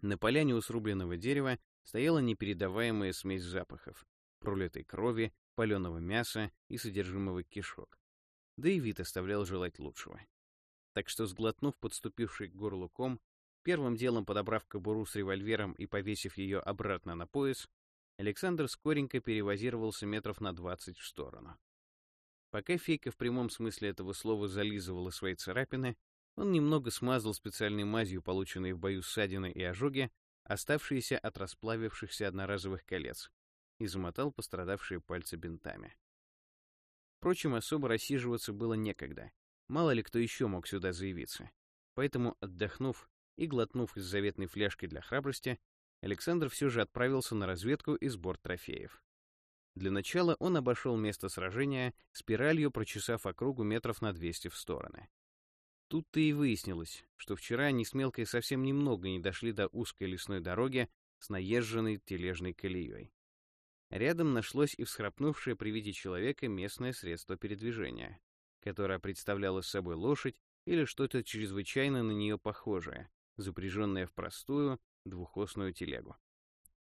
B: На поляне у срубленного дерева стояла непередаваемая смесь запахов — пролитой крови, паленого мяса и содержимого кишок. Да и вид оставлял желать лучшего. Так что, сглотнув подступивший к горлу ком, Первым делом подобрав кобуру с револьвером и повесив ее обратно на пояс, Александр скоренько перевозировался метров на двадцать в сторону. Пока фейка в прямом смысле этого слова зализывала свои царапины, он немного смазал специальной мазью, полученной в бою ссадины и ожоги, оставшиеся от расплавившихся одноразовых колец, и замотал пострадавшие пальцы бинтами. Впрочем, особо рассиживаться было некогда. Мало ли кто еще мог сюда заявиться. Поэтому, отдохнув, и, глотнув из заветной фляжки для храбрости, Александр все же отправился на разведку и сбор трофеев. Для начала он обошел место сражения, спиралью прочесав округу метров на 200 в стороны. Тут-то и выяснилось, что вчера они с Мелкой совсем немного не дошли до узкой лесной дороги с наезженной тележной колеей. Рядом нашлось и всхрапнувшее при виде человека местное средство передвижения, которое представляло собой лошадь или что-то чрезвычайно на нее похожее, запряженная в простую двухосную телегу.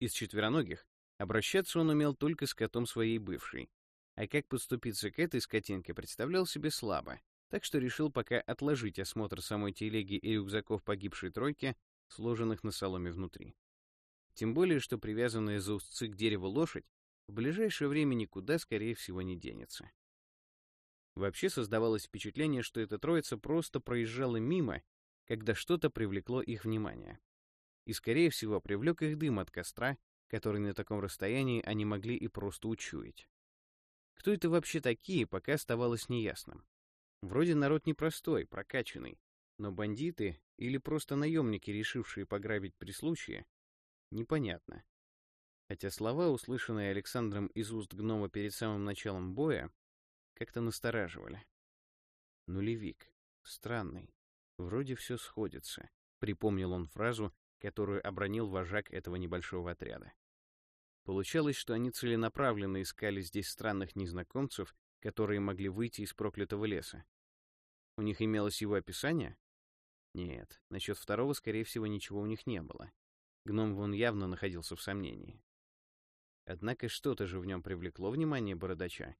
B: Из четвероногих обращаться он умел только с котом своей бывшей, а как подступиться к этой скотинке представлял себе слабо, так что решил пока отложить осмотр самой телеги и рюкзаков погибшей тройки, сложенных на соломе внутри. Тем более, что привязанная за узцы к дереву лошадь в ближайшее время никуда, скорее всего, не денется. Вообще создавалось впечатление, что эта троица просто проезжала мимо, когда что-то привлекло их внимание. И, скорее всего, привлек их дым от костра, который на таком расстоянии они могли и просто учуять. Кто это вообще такие, пока оставалось неясным. Вроде народ непростой, прокачанный, но бандиты или просто наемники, решившие пограбить при случае, непонятно. Хотя слова, услышанные Александром из уст гнома перед самым началом боя, как-то настораживали. Нулевик. Странный. Вроде все сходится. Припомнил он фразу, которую обронил вожак этого небольшого отряда. Получалось, что они целенаправленно искали здесь странных незнакомцев, которые могли выйти из проклятого леса. У них имелось его описание? Нет, насчет второго, скорее всего, ничего у них не было. Гном вон явно находился в сомнении. Однако что-то же в нем привлекло внимание бородача.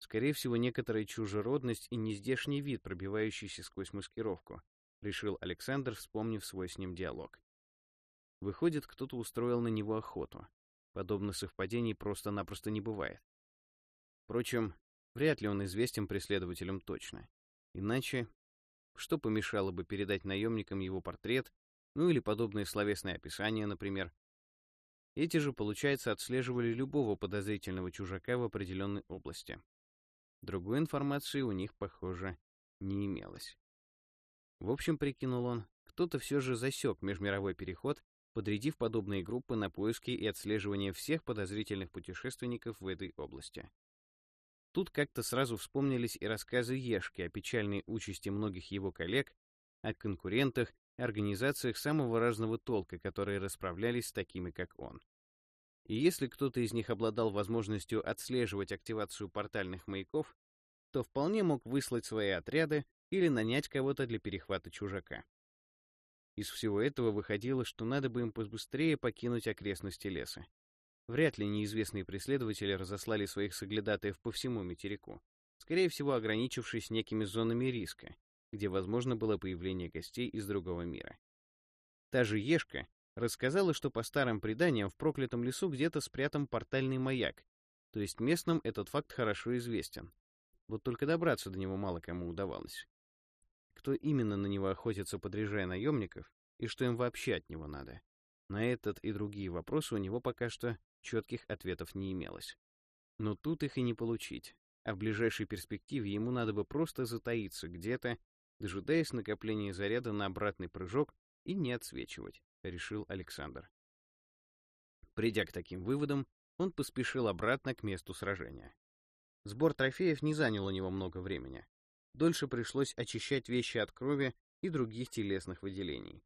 B: Скорее всего, некоторая чужеродность и нездешний вид, пробивающийся сквозь маскировку, решил Александр, вспомнив свой с ним диалог. Выходит, кто-то устроил на него охоту. Подобных совпадений просто-напросто не бывает. Впрочем, вряд ли он известен преследователям точно. Иначе, что помешало бы передать наемникам его портрет, ну или подобное словесное описание, например. Эти же, получается, отслеживали любого подозрительного чужака в определенной области. Другой информации у них, похоже, не имелось. В общем, прикинул он, кто-то все же засек межмировой переход, подрядив подобные группы на поиски и отслеживание всех подозрительных путешественников в этой области. Тут как-то сразу вспомнились и рассказы Ешки о печальной участи многих его коллег, о конкурентах, организациях самого разного толка, которые расправлялись с такими, как он. И если кто-то из них обладал возможностью отслеживать активацию портальных маяков, то вполне мог выслать свои отряды или нанять кого-то для перехвата чужака. Из всего этого выходило, что надо бы им побыстрее покинуть окрестности леса. Вряд ли неизвестные преследователи разослали своих соглядатаев по всему материку, скорее всего, ограничившись некими зонами риска, где возможно было появление гостей из другого мира. Та же Ешка рассказала, что по старым преданиям в проклятом лесу где-то спрятан портальный маяк, то есть местным этот факт хорошо известен. Вот только добраться до него мало кому удавалось. Кто именно на него охотится, подряжая наемников, и что им вообще от него надо? На этот и другие вопросы у него пока что четких ответов не имелось. Но тут их и не получить, а в ближайшей перспективе ему надо бы просто затаиться где-то, дожидаясь накопления заряда на обратный прыжок и не отсвечивать, решил Александр. Придя к таким выводам, он поспешил обратно к месту сражения. Сбор трофеев не занял у него много времени. Дольше пришлось очищать вещи от крови и других телесных выделений.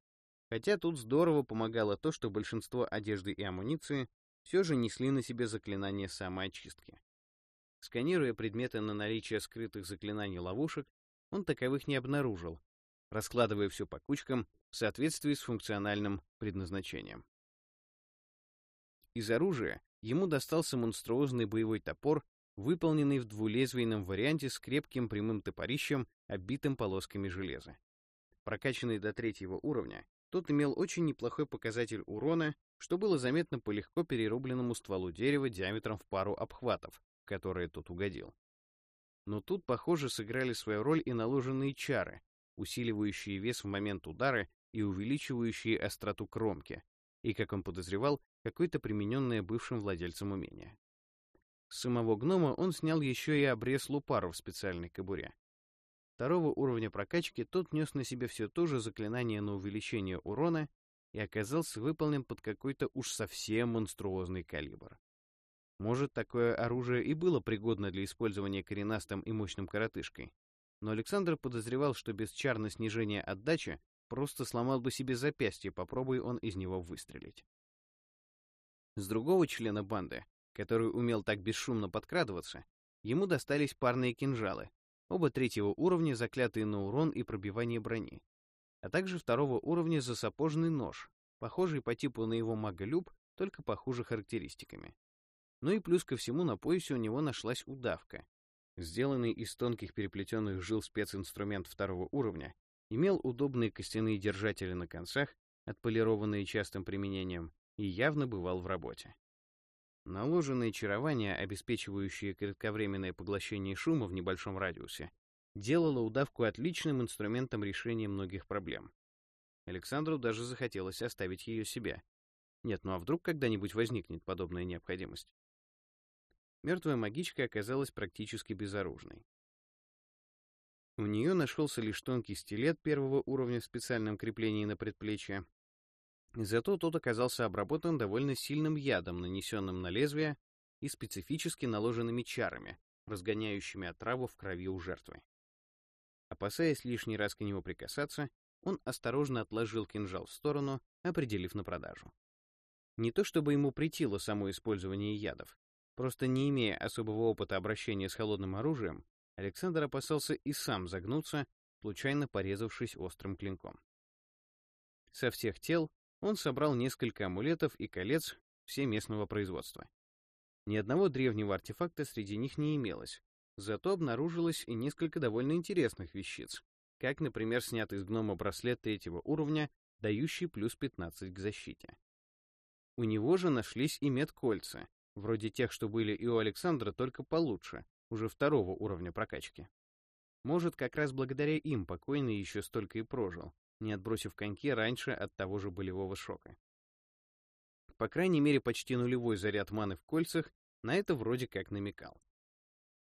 B: Хотя тут здорово помогало то, что большинство одежды и амуниции все же несли на себе заклинание самоочистки. Сканируя предметы на наличие скрытых заклинаний ловушек, он таковых не обнаружил, раскладывая все по кучкам в соответствии с функциональным предназначением. Из оружия ему достался монструозный боевой топор, выполненный в двулезвийном варианте с крепким прямым топорищем, оббитым полосками железа. Прокачанный до третьего уровня, тот имел очень неплохой показатель урона, что было заметно по легко перерубленному стволу дерева диаметром в пару обхватов, в которые тот угодил. Но тут, похоже, сыграли свою роль и наложенные чары, усиливающие вес в момент удара и увеличивающие остроту кромки, и, как он подозревал, какое-то примененное бывшим владельцем умение. С самого гнома он снял еще и обрез лупару в специальной кобуре. Второго уровня прокачки тот нес на себе все то же заклинание на увеличение урона и оказался выполнен под какой-то уж совсем монструозный калибр. Может, такое оружие и было пригодно для использования коренастым и мощным коротышкой, но Александр подозревал, что без чар на снижение отдачи просто сломал бы себе запястье, попробуй он из него выстрелить. С другого члена банды, который умел так бесшумно подкрадываться, ему достались парные кинжалы, оба третьего уровня, заклятые на урон и пробивание брони, а также второго уровня за сапожный нож, похожий по типу на его маголюб, только похуже характеристиками. Ну и плюс ко всему на поясе у него нашлась удавка. Сделанный из тонких переплетенных жил специнструмент второго уровня имел удобные костяные держатели на концах, отполированные частым применением, и явно бывал в работе. Наложенные чарования, обеспечивающие кратковременное поглощение шума в небольшом радиусе, делало удавку отличным инструментом решения многих проблем. Александру даже захотелось оставить ее себе. Нет, ну а вдруг когда-нибудь возникнет подобная необходимость? Мертвая магичка оказалась практически безоружной. У нее нашелся лишь тонкий стилет первого уровня в специальном креплении на предплечье, Зато тот оказался обработан довольно сильным ядом, нанесенным на лезвие, и специфически наложенными чарами, разгоняющими отраву в крови у жертвы. Опасаясь лишний раз к нему прикасаться, он осторожно отложил кинжал в сторону, определив на продажу. Не то чтобы ему притило само использование ядов, просто не имея особого опыта обращения с холодным оружием, Александр опасался и сам загнуться, случайно порезавшись острым клинком. Со всех тел он собрал несколько амулетов и колец, все местного производства. Ни одного древнего артефакта среди них не имелось, зато обнаружилось и несколько довольно интересных вещиц, как, например, снятый из гнома браслет третьего уровня, дающий плюс 15 к защите. У него же нашлись и медкольца, вроде тех, что были и у Александра, только получше, уже второго уровня прокачки. Может, как раз благодаря им покойный еще столько и прожил, не отбросив коньки раньше от того же болевого шока. По крайней мере, почти нулевой заряд маны в кольцах на это вроде как намекал.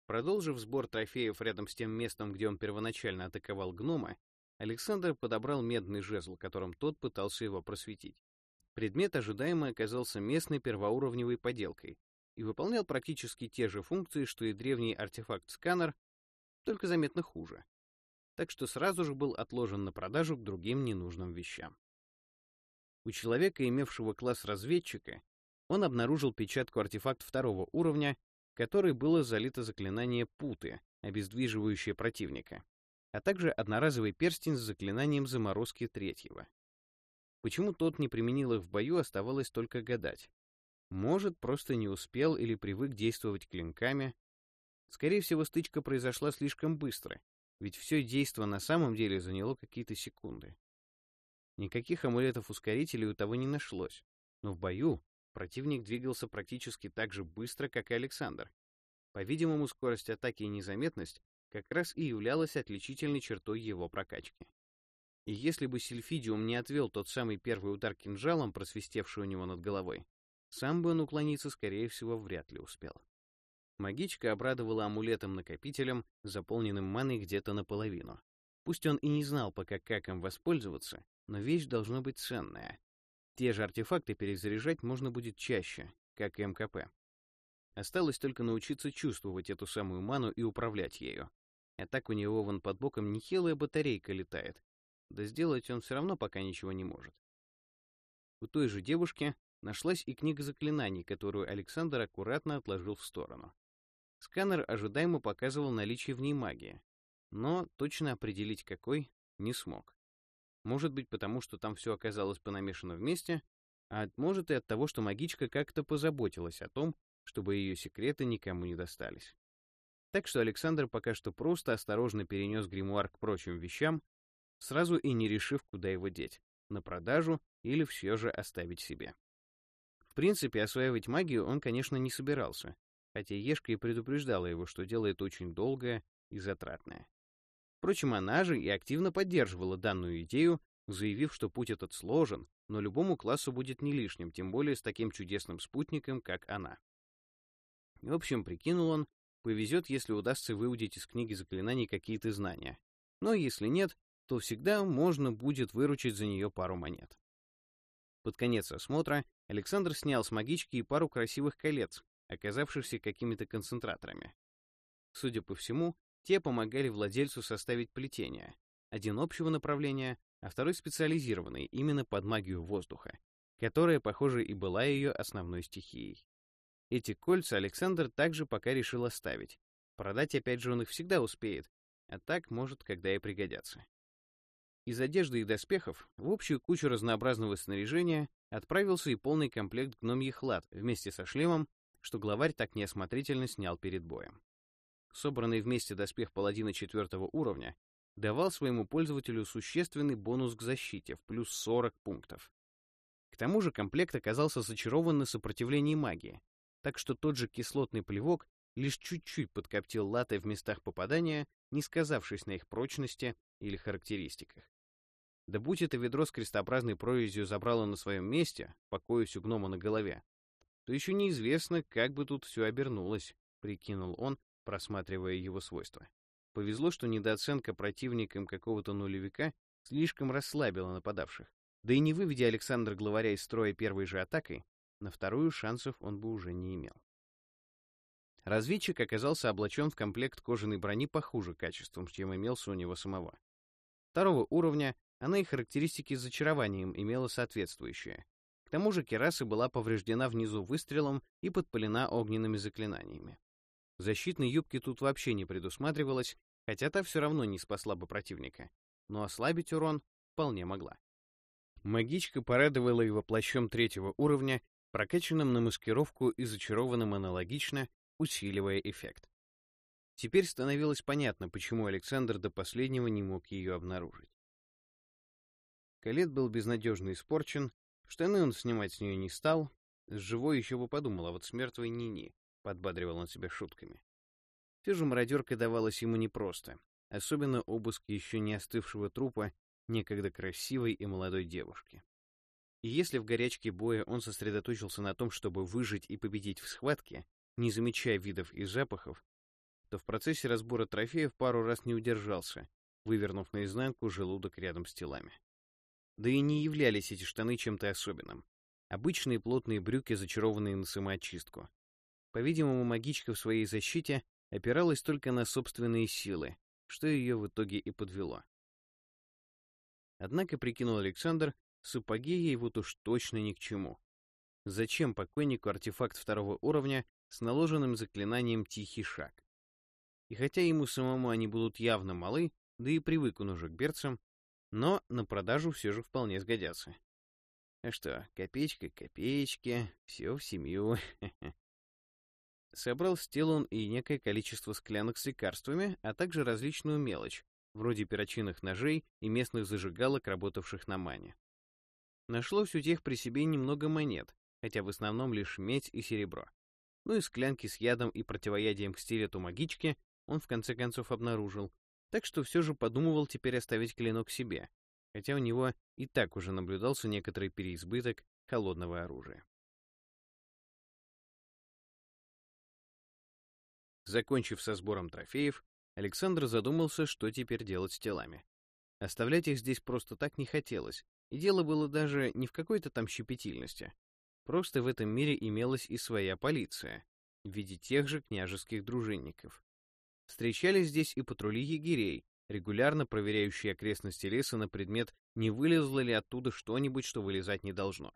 B: Продолжив сбор трофеев рядом с тем местом, где он первоначально атаковал гнома, Александр подобрал медный жезл, которым тот пытался его просветить. Предмет ожидаемо оказался местной первоуровневой поделкой и выполнял практически те же функции, что и древний артефакт-сканер, только заметно хуже так что сразу же был отложен на продажу к другим ненужным вещам. У человека, имевшего класс разведчика, он обнаружил печатку артефакт второго уровня, которой было залито заклинание путы, обездвиживающее противника, а также одноразовый перстень с заклинанием заморозки третьего. Почему тот не применил их в бою, оставалось только гадать. Может, просто не успел или привык действовать клинками. Скорее всего, стычка произошла слишком быстро, ведь все действо на самом деле заняло какие-то секунды. Никаких амулетов-ускорителей у того не нашлось, но в бою противник двигался практически так же быстро, как и Александр. По-видимому, скорость атаки и незаметность как раз и являлась отличительной чертой его прокачки. И если бы Сильфидиум не отвел тот самый первый удар кинжалом, просвистевший у него над головой, сам бы он уклониться, скорее всего, вряд ли успел. Магичка обрадовала амулетом-накопителем, заполненным маной где-то наполовину. Пусть он и не знал пока, как им воспользоваться, но вещь должна быть ценная. Те же артефакты перезаряжать можно будет чаще, как и МКП. Осталось только научиться чувствовать эту самую ману и управлять ею. А так у него вон под боком нехилая батарейка летает. Да сделать он все равно пока ничего не может. У той же девушки нашлась и книга заклинаний, которую Александр аккуратно отложил в сторону. Сканер ожидаемо показывал наличие в ней магии, но точно определить какой не смог. Может быть, потому что там все оказалось понамешано вместе, а может и от того, что магичка как-то позаботилась о том, чтобы ее секреты никому не достались. Так что Александр пока что просто осторожно перенес гримуар к прочим вещам, сразу и не решив, куда его деть, на продажу или все же оставить себе. В принципе, осваивать магию он, конечно, не собирался, хотя Ешка и предупреждала его, что дело это очень долгое и затратное. Впрочем, она же и активно поддерживала данную идею, заявив, что путь этот сложен, но любому классу будет не лишним, тем более с таким чудесным спутником, как она. В общем, прикинул он, повезет, если удастся выудить из книги заклинаний какие-то знания. Но если нет, то всегда можно будет выручить за нее пару монет. Под конец осмотра Александр снял с магички и пару красивых колец, оказавшихся какими-то концентраторами. Судя по всему, те помогали владельцу составить плетение, один общего направления, а второй специализированный именно под магию воздуха, которая, похоже, и была ее основной стихией. Эти кольца Александр также пока решил оставить. Продать опять же он их всегда успеет, а так, может, когда и пригодятся. Из одежды и доспехов в общую кучу разнообразного снаряжения отправился и полный комплект гномьих лад вместе со шлемом, что главарь так неосмотрительно снял перед боем. Собранный вместе доспех паладина четвертого уровня давал своему пользователю существенный бонус к защите в плюс 40 пунктов. К тому же комплект оказался зачарован на сопротивлении магии, так что тот же кислотный плевок лишь чуть-чуть подкоптил латы в местах попадания, не сказавшись на их прочности или характеристиках. Да будь это ведро с крестообразной прорезью забрало на своем месте, покоясь у гнома на голове, то еще неизвестно, как бы тут все обернулось, прикинул он, просматривая его свойства. Повезло, что недооценка противникам какого-то нулевика слишком расслабила нападавших. Да и не выведя Александра главаря из строя первой же атакой, на вторую шансов он бы уже не имел. Разведчик оказался облачен в комплект кожаной брони похуже качеством, чем имелся у него самого. Второго уровня она и характеристики с зачарованием имела соответствующие. К тому же кераса была повреждена внизу выстрелом и подпалена огненными заклинаниями. Защитной юбки тут вообще не предусматривалось, хотя та все равно не спасла бы противника, но ослабить урон вполне могла. Магичка порадовала его плащом третьего уровня, прокачанным на маскировку и зачарованным аналогично, усиливая эффект. Теперь становилось понятно, почему Александр до последнего не мог ее обнаружить. Калет был безнадежно испорчен, штаны он снимать с нее не стал, с живой еще бы подумал, а вот с мертвой ни-ни, подбадривал он себя шутками. Все же мародерка давалась ему непросто, особенно обыск еще не остывшего трупа некогда красивой и молодой девушки. И если в горячке боя он сосредоточился на том, чтобы выжить и победить в схватке, не замечая видов и запахов, то в процессе разбора трофеев пару раз не удержался, вывернув наизнанку желудок рядом с телами. Да и не являлись эти штаны чем-то особенным. Обычные плотные брюки, зачарованные на самоочистку. По-видимому, магичка в своей защите опиралась только на собственные силы, что ее в итоге и подвело. Однако, прикинул Александр, сапоги ей вот уж точно ни к чему. Зачем покойнику артефакт второго уровня с наложенным заклинанием «Тихий шаг»? И хотя ему самому они будут явно малы, да и привык он уже к берцам, но на продажу все же вполне сгодятся. А что, копеечка копеечки, все в семью. Собрал с он и некое количество склянок с лекарствами, а также различную мелочь, вроде перочинных ножей и местных зажигалок, работавших на мане. Нашлось у тех при себе немного монет, хотя в основном лишь медь и серебро. Ну и склянки с ядом и противоядием к стилету магички он в конце концов обнаружил, так что все же подумывал теперь оставить клинок себе, хотя у него и так уже наблюдался некоторый переизбыток холодного оружия. Закончив со сбором трофеев, Александр задумался, что теперь делать с телами. Оставлять их здесь просто так не хотелось, и дело было даже не в какой-то там щепетильности. Просто в этом мире имелась и своя полиция, в виде тех же княжеских дружинников. Встречались здесь и патрули егерей, регулярно проверяющие окрестности леса на предмет, не вылезло ли оттуда что-нибудь, что вылезать не должно.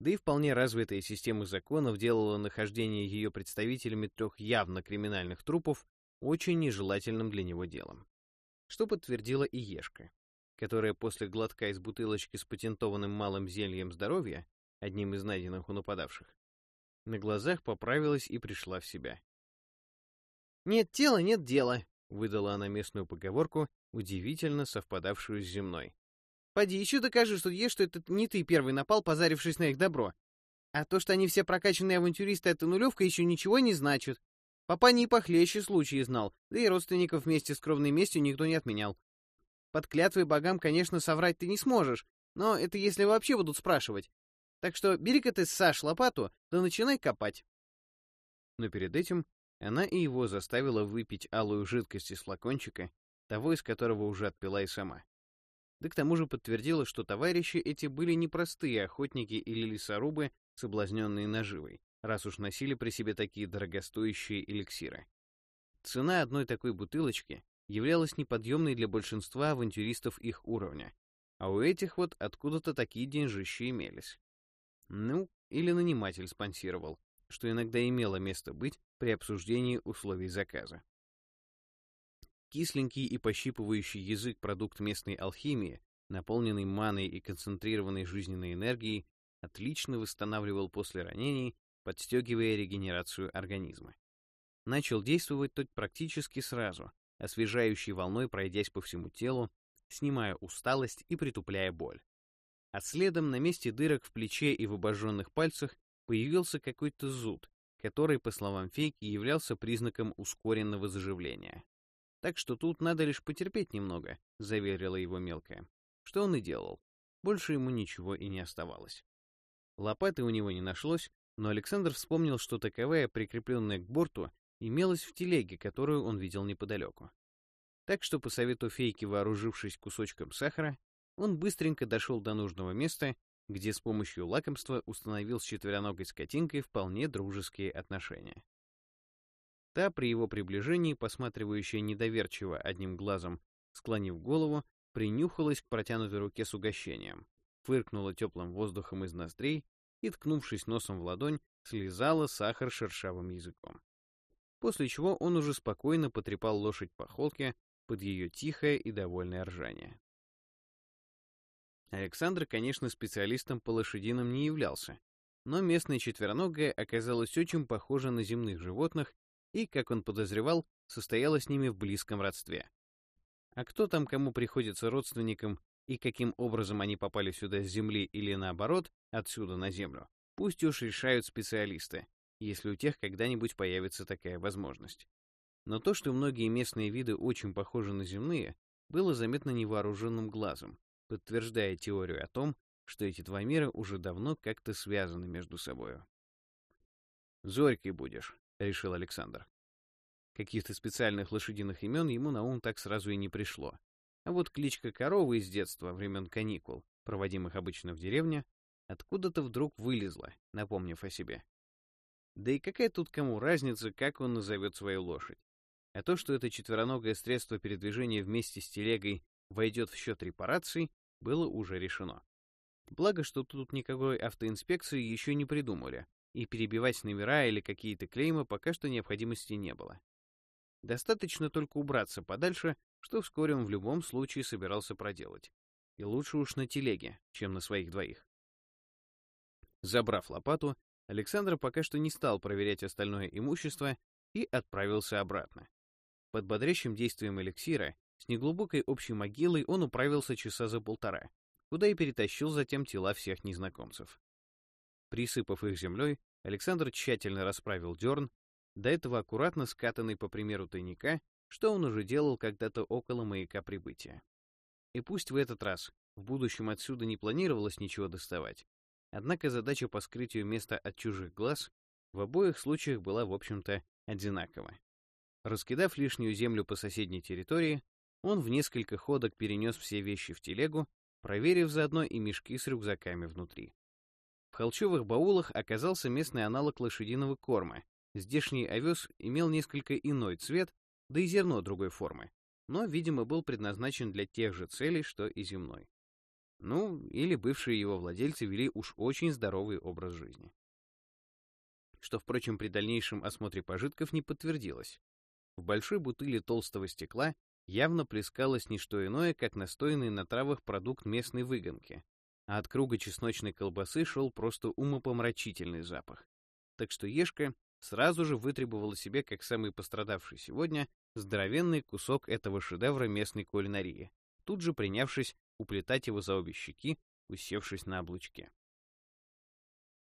B: Да и вполне развитая система законов делала нахождение ее представителями трех явно криминальных трупов очень нежелательным для него делом. Что подтвердила и Ешка, которая после глотка из бутылочки с патентованным малым зельем здоровья, одним из найденных у нападавших, на глазах поправилась и пришла в себя. «Нет тела, нет дела», — выдала она местную поговорку, удивительно совпадавшую с земной. «Поди, еще докажи, что ешь, что это не ты первый напал, позарившись на их добро. А то, что они все прокачанные авантюристы, это нулевка, еще ничего не значит. Папа не похлеще случаи знал, да и родственников вместе с кровной местью никто не отменял. Под клятвой богам, конечно, соврать ты не сможешь, но это если вообще будут спрашивать. Так что бери-ка ты, Саш, лопату, да начинай копать. Но перед этим она и его заставила выпить алую жидкость из флакончика, того, из которого уже отпила и сама. Да к тому же подтвердила, что товарищи эти были не простые охотники или лесорубы, соблазненные наживой, раз уж носили при себе такие дорогостоящие эликсиры. Цена одной такой бутылочки являлась неподъемной для большинства авантюристов их уровня, а у этих вот откуда-то такие деньжищи имелись. Ну, или наниматель спонсировал, что иногда имело место быть при обсуждении условий заказа. кисленький и пощипывающий язык продукт местной алхимии, наполненный маной и концентрированной жизненной энергией, отлично восстанавливал после ранений, подстегивая регенерацию организма. Начал действовать тот практически сразу, освежающей волной пройдясь по всему телу, снимая усталость и притупляя боль. А следом на месте дырок в плече и в обожженных пальцах появился какой-то зуд, который, по словам фейки, являлся признаком ускоренного заживления. Так что тут надо лишь потерпеть немного, заверила его мелкая. Что он и делал. Больше ему ничего и не оставалось. Лопаты у него не нашлось, но Александр вспомнил, что таковая, прикрепленная к борту, имелась в телеге, которую он видел неподалеку. Так что, по совету фейки, вооружившись кусочком сахара, он быстренько дошел до нужного места, где с помощью лакомства установил с четвероногой скотинкой вполне дружеские отношения. Та, при его приближении, посматривающая недоверчиво одним глазом, склонив голову, принюхалась к протянутой руке с угощением, фыркнула теплым воздухом из ноздрей и, ткнувшись носом в ладонь, слезала сахар шершавым языком. После чего он уже спокойно потрепал лошадь по холке под ее тихое и довольное ржание. Александр, конечно, специалистом по лошадинам не являлся, но местная четвероногая оказалась очень похожа на земных животных и, как он подозревал, состояла с ними в близком родстве. А кто там кому приходится родственникам и каким образом они попали сюда с Земли или наоборот, отсюда на Землю, пусть уж решают специалисты, если у тех когда-нибудь появится такая возможность. Но то, что многие местные виды очень похожи на земные, было заметно невооруженным глазом, подтверждая теорию о том, что эти два мира уже давно как-то связаны между собою. «Зорькой будешь», — решил Александр. Каких-то специальных лошадиных имен ему на ум так сразу и не пришло. А вот кличка коровы из детства, времен каникул, проводимых обычно в деревне, откуда-то вдруг вылезла, напомнив о себе. Да и какая тут кому разница, как он назовет свою лошадь? А то, что это четвероногое средство передвижения вместе с телегой войдет в счет репараций, было уже решено. Благо, что тут никакой автоинспекции еще не придумали, и перебивать номера или какие-то клеймы пока что необходимости не было. Достаточно только убраться подальше, что вскоре он в любом случае собирался проделать. И лучше уж на телеге, чем на своих двоих. Забрав лопату, Александр пока что не стал проверять остальное имущество и отправился обратно. Под бодрящим действием эликсира, с неглубокой общей могилой он управился часа за полтора, куда и перетащил затем тела всех незнакомцев. Присыпав их землей, Александр тщательно расправил дерн, до этого аккуратно скатанный по примеру тайника, что он уже делал когда-то около маяка прибытия. И пусть в этот раз, в будущем отсюда не планировалось ничего доставать, однако задача по скрытию места от чужих глаз в обоих случаях была, в общем-то, одинакова. Раскидав лишнюю землю по соседней территории, он в несколько ходок перенес все вещи в телегу, проверив заодно и мешки с рюкзаками внутри. В холчевых баулах оказался местный аналог лошадиного корма. Здешний овес имел несколько иной цвет, да и зерно другой формы, но, видимо, был предназначен для тех же целей, что и земной. Ну, или бывшие его владельцы вели уж очень здоровый образ жизни. Что, впрочем, при дальнейшем осмотре пожитков не подтвердилось. В большой бутыле толстого стекла явно плескалось не что иное, как настойный на травах продукт местной выгонки, а от круга чесночной колбасы шел просто умопомрачительный запах. Так что Ешка сразу же вытребовала себе, как самый пострадавший сегодня, здоровенный кусок этого шедевра местной кулинарии, тут же принявшись уплетать его за обе щеки, усевшись на облучке.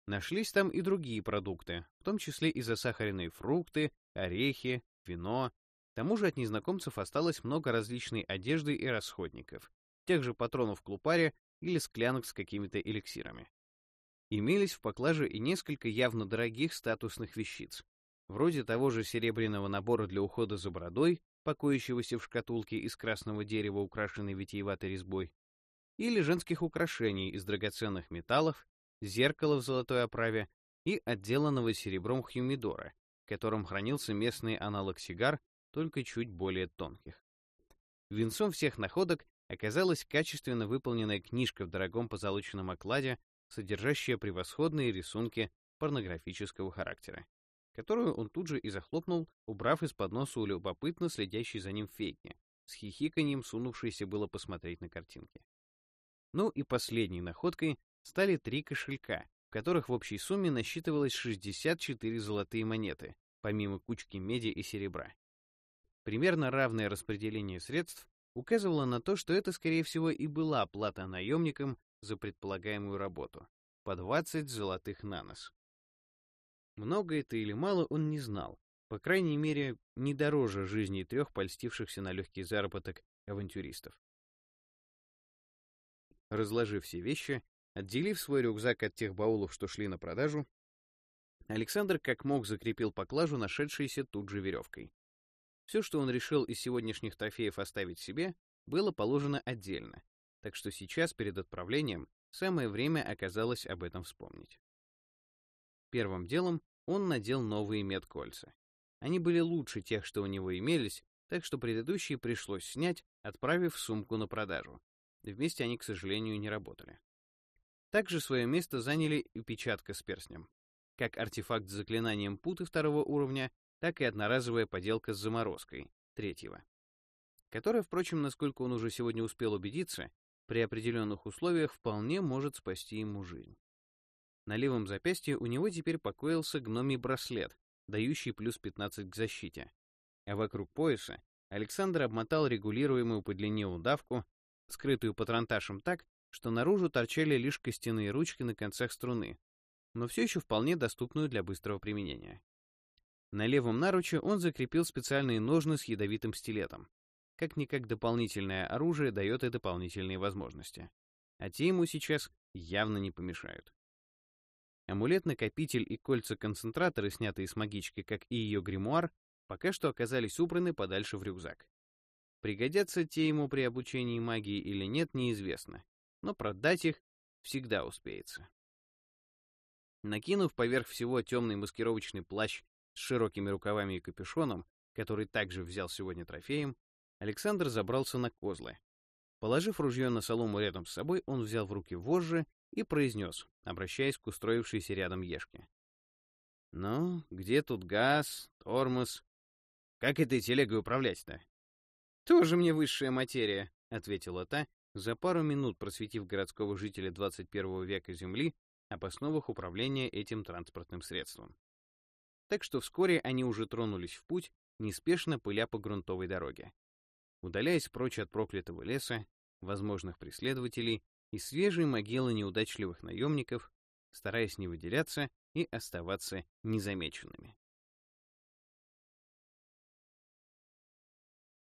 B: Нашлись там и другие продукты, в том числе и засахаренные фрукты, орехи, вино. Тому же от незнакомцев осталось много различной одежды и расходников, тех же патронов к лупаре или склянок с какими-то эликсирами. Имелись в поклаже и несколько явно дорогих статусных вещиц, вроде того же серебряного набора для ухода за бородой, покоящегося в шкатулке из красного дерева, украшенной витиеватой резьбой, или женских украшений из драгоценных металлов, зеркала в золотой оправе и отделанного серебром хюмидора, в котором хранился местный аналог сигар, только чуть более тонких. Венцом всех находок оказалась качественно выполненная книжка в дорогом позолоченном окладе, содержащая превосходные рисунки порнографического характера. которую он тут же и захлопнул, убрав из-под носа у любопытно следящей за ним фейки, с хихиканьем сунувшейся было посмотреть на картинки. Ну и последней находкой стали три кошелька, в которых в общей сумме насчитывалось 64 золотые монеты, помимо кучки меди и серебра. Примерно равное распределение средств указывало на то, что это, скорее всего, и была плата наемникам за предполагаемую работу — по 20 золотых на нос. Много это или мало он не знал, по крайней мере, не дороже жизни трех польстившихся на легкий заработок авантюристов. Разложив все вещи, отделив свой рюкзак от тех баулов, что шли на продажу, Александр как мог закрепил поклажу, нашедшейся тут же веревкой. Все, что он решил из сегодняшних трофеев оставить себе, было положено отдельно, так что сейчас, перед отправлением, самое время оказалось об этом вспомнить. Первым делом он надел новые медкольца. Они были лучше тех, что у него имелись, так что предыдущие пришлось снять, отправив сумку на продажу. Вместе они, к сожалению, не работали. Также свое место заняли и печатка с перстнем. Как артефакт с заклинанием путы второго уровня, так и одноразовая поделка с заморозкой, третьего. Которая, впрочем, насколько он уже сегодня успел убедиться, при определенных условиях вполне может спасти ему жизнь. На левом запястье у него теперь покоился гномий браслет, дающий плюс 15 к защите. А вокруг пояса Александр обмотал регулируемую по длине удавку, скрытую патронташем так, что наружу торчали лишь костяные ручки на концах струны, но все еще вполне доступную для быстрого применения. На левом наруче он закрепил специальные ножны с ядовитым стилетом. Как-никак дополнительное оружие дает и дополнительные возможности. А те ему сейчас явно не помешают. Амулет-накопитель и кольца-концентраторы, снятые с магички, как и ее гримуар, пока что оказались убраны подальше в рюкзак. Пригодятся те ему при обучении магии или нет, неизвестно, но продать их всегда успеется. Накинув поверх всего темный маскировочный плащ с широкими рукавами и капюшоном, который также взял сегодня трофеем, Александр забрался на козлы. Положив ружье на солому рядом с собой, он взял в руки вожжи и произнес, обращаясь к устроившейся рядом Ешке. «Ну, где тут газ, тормоз? Как этой телегой управлять-то?» «Тоже мне высшая материя», — ответила та, за пару минут просветив городского жителя 21 века Земли об основах управления этим транспортным средством. Так что вскоре они уже тронулись в путь, неспешно пыля по грунтовой дороге. Удаляясь прочь от проклятого леса, возможных преследователей и свежие могилы неудачливых наемников, стараясь не выделяться и оставаться незамеченными.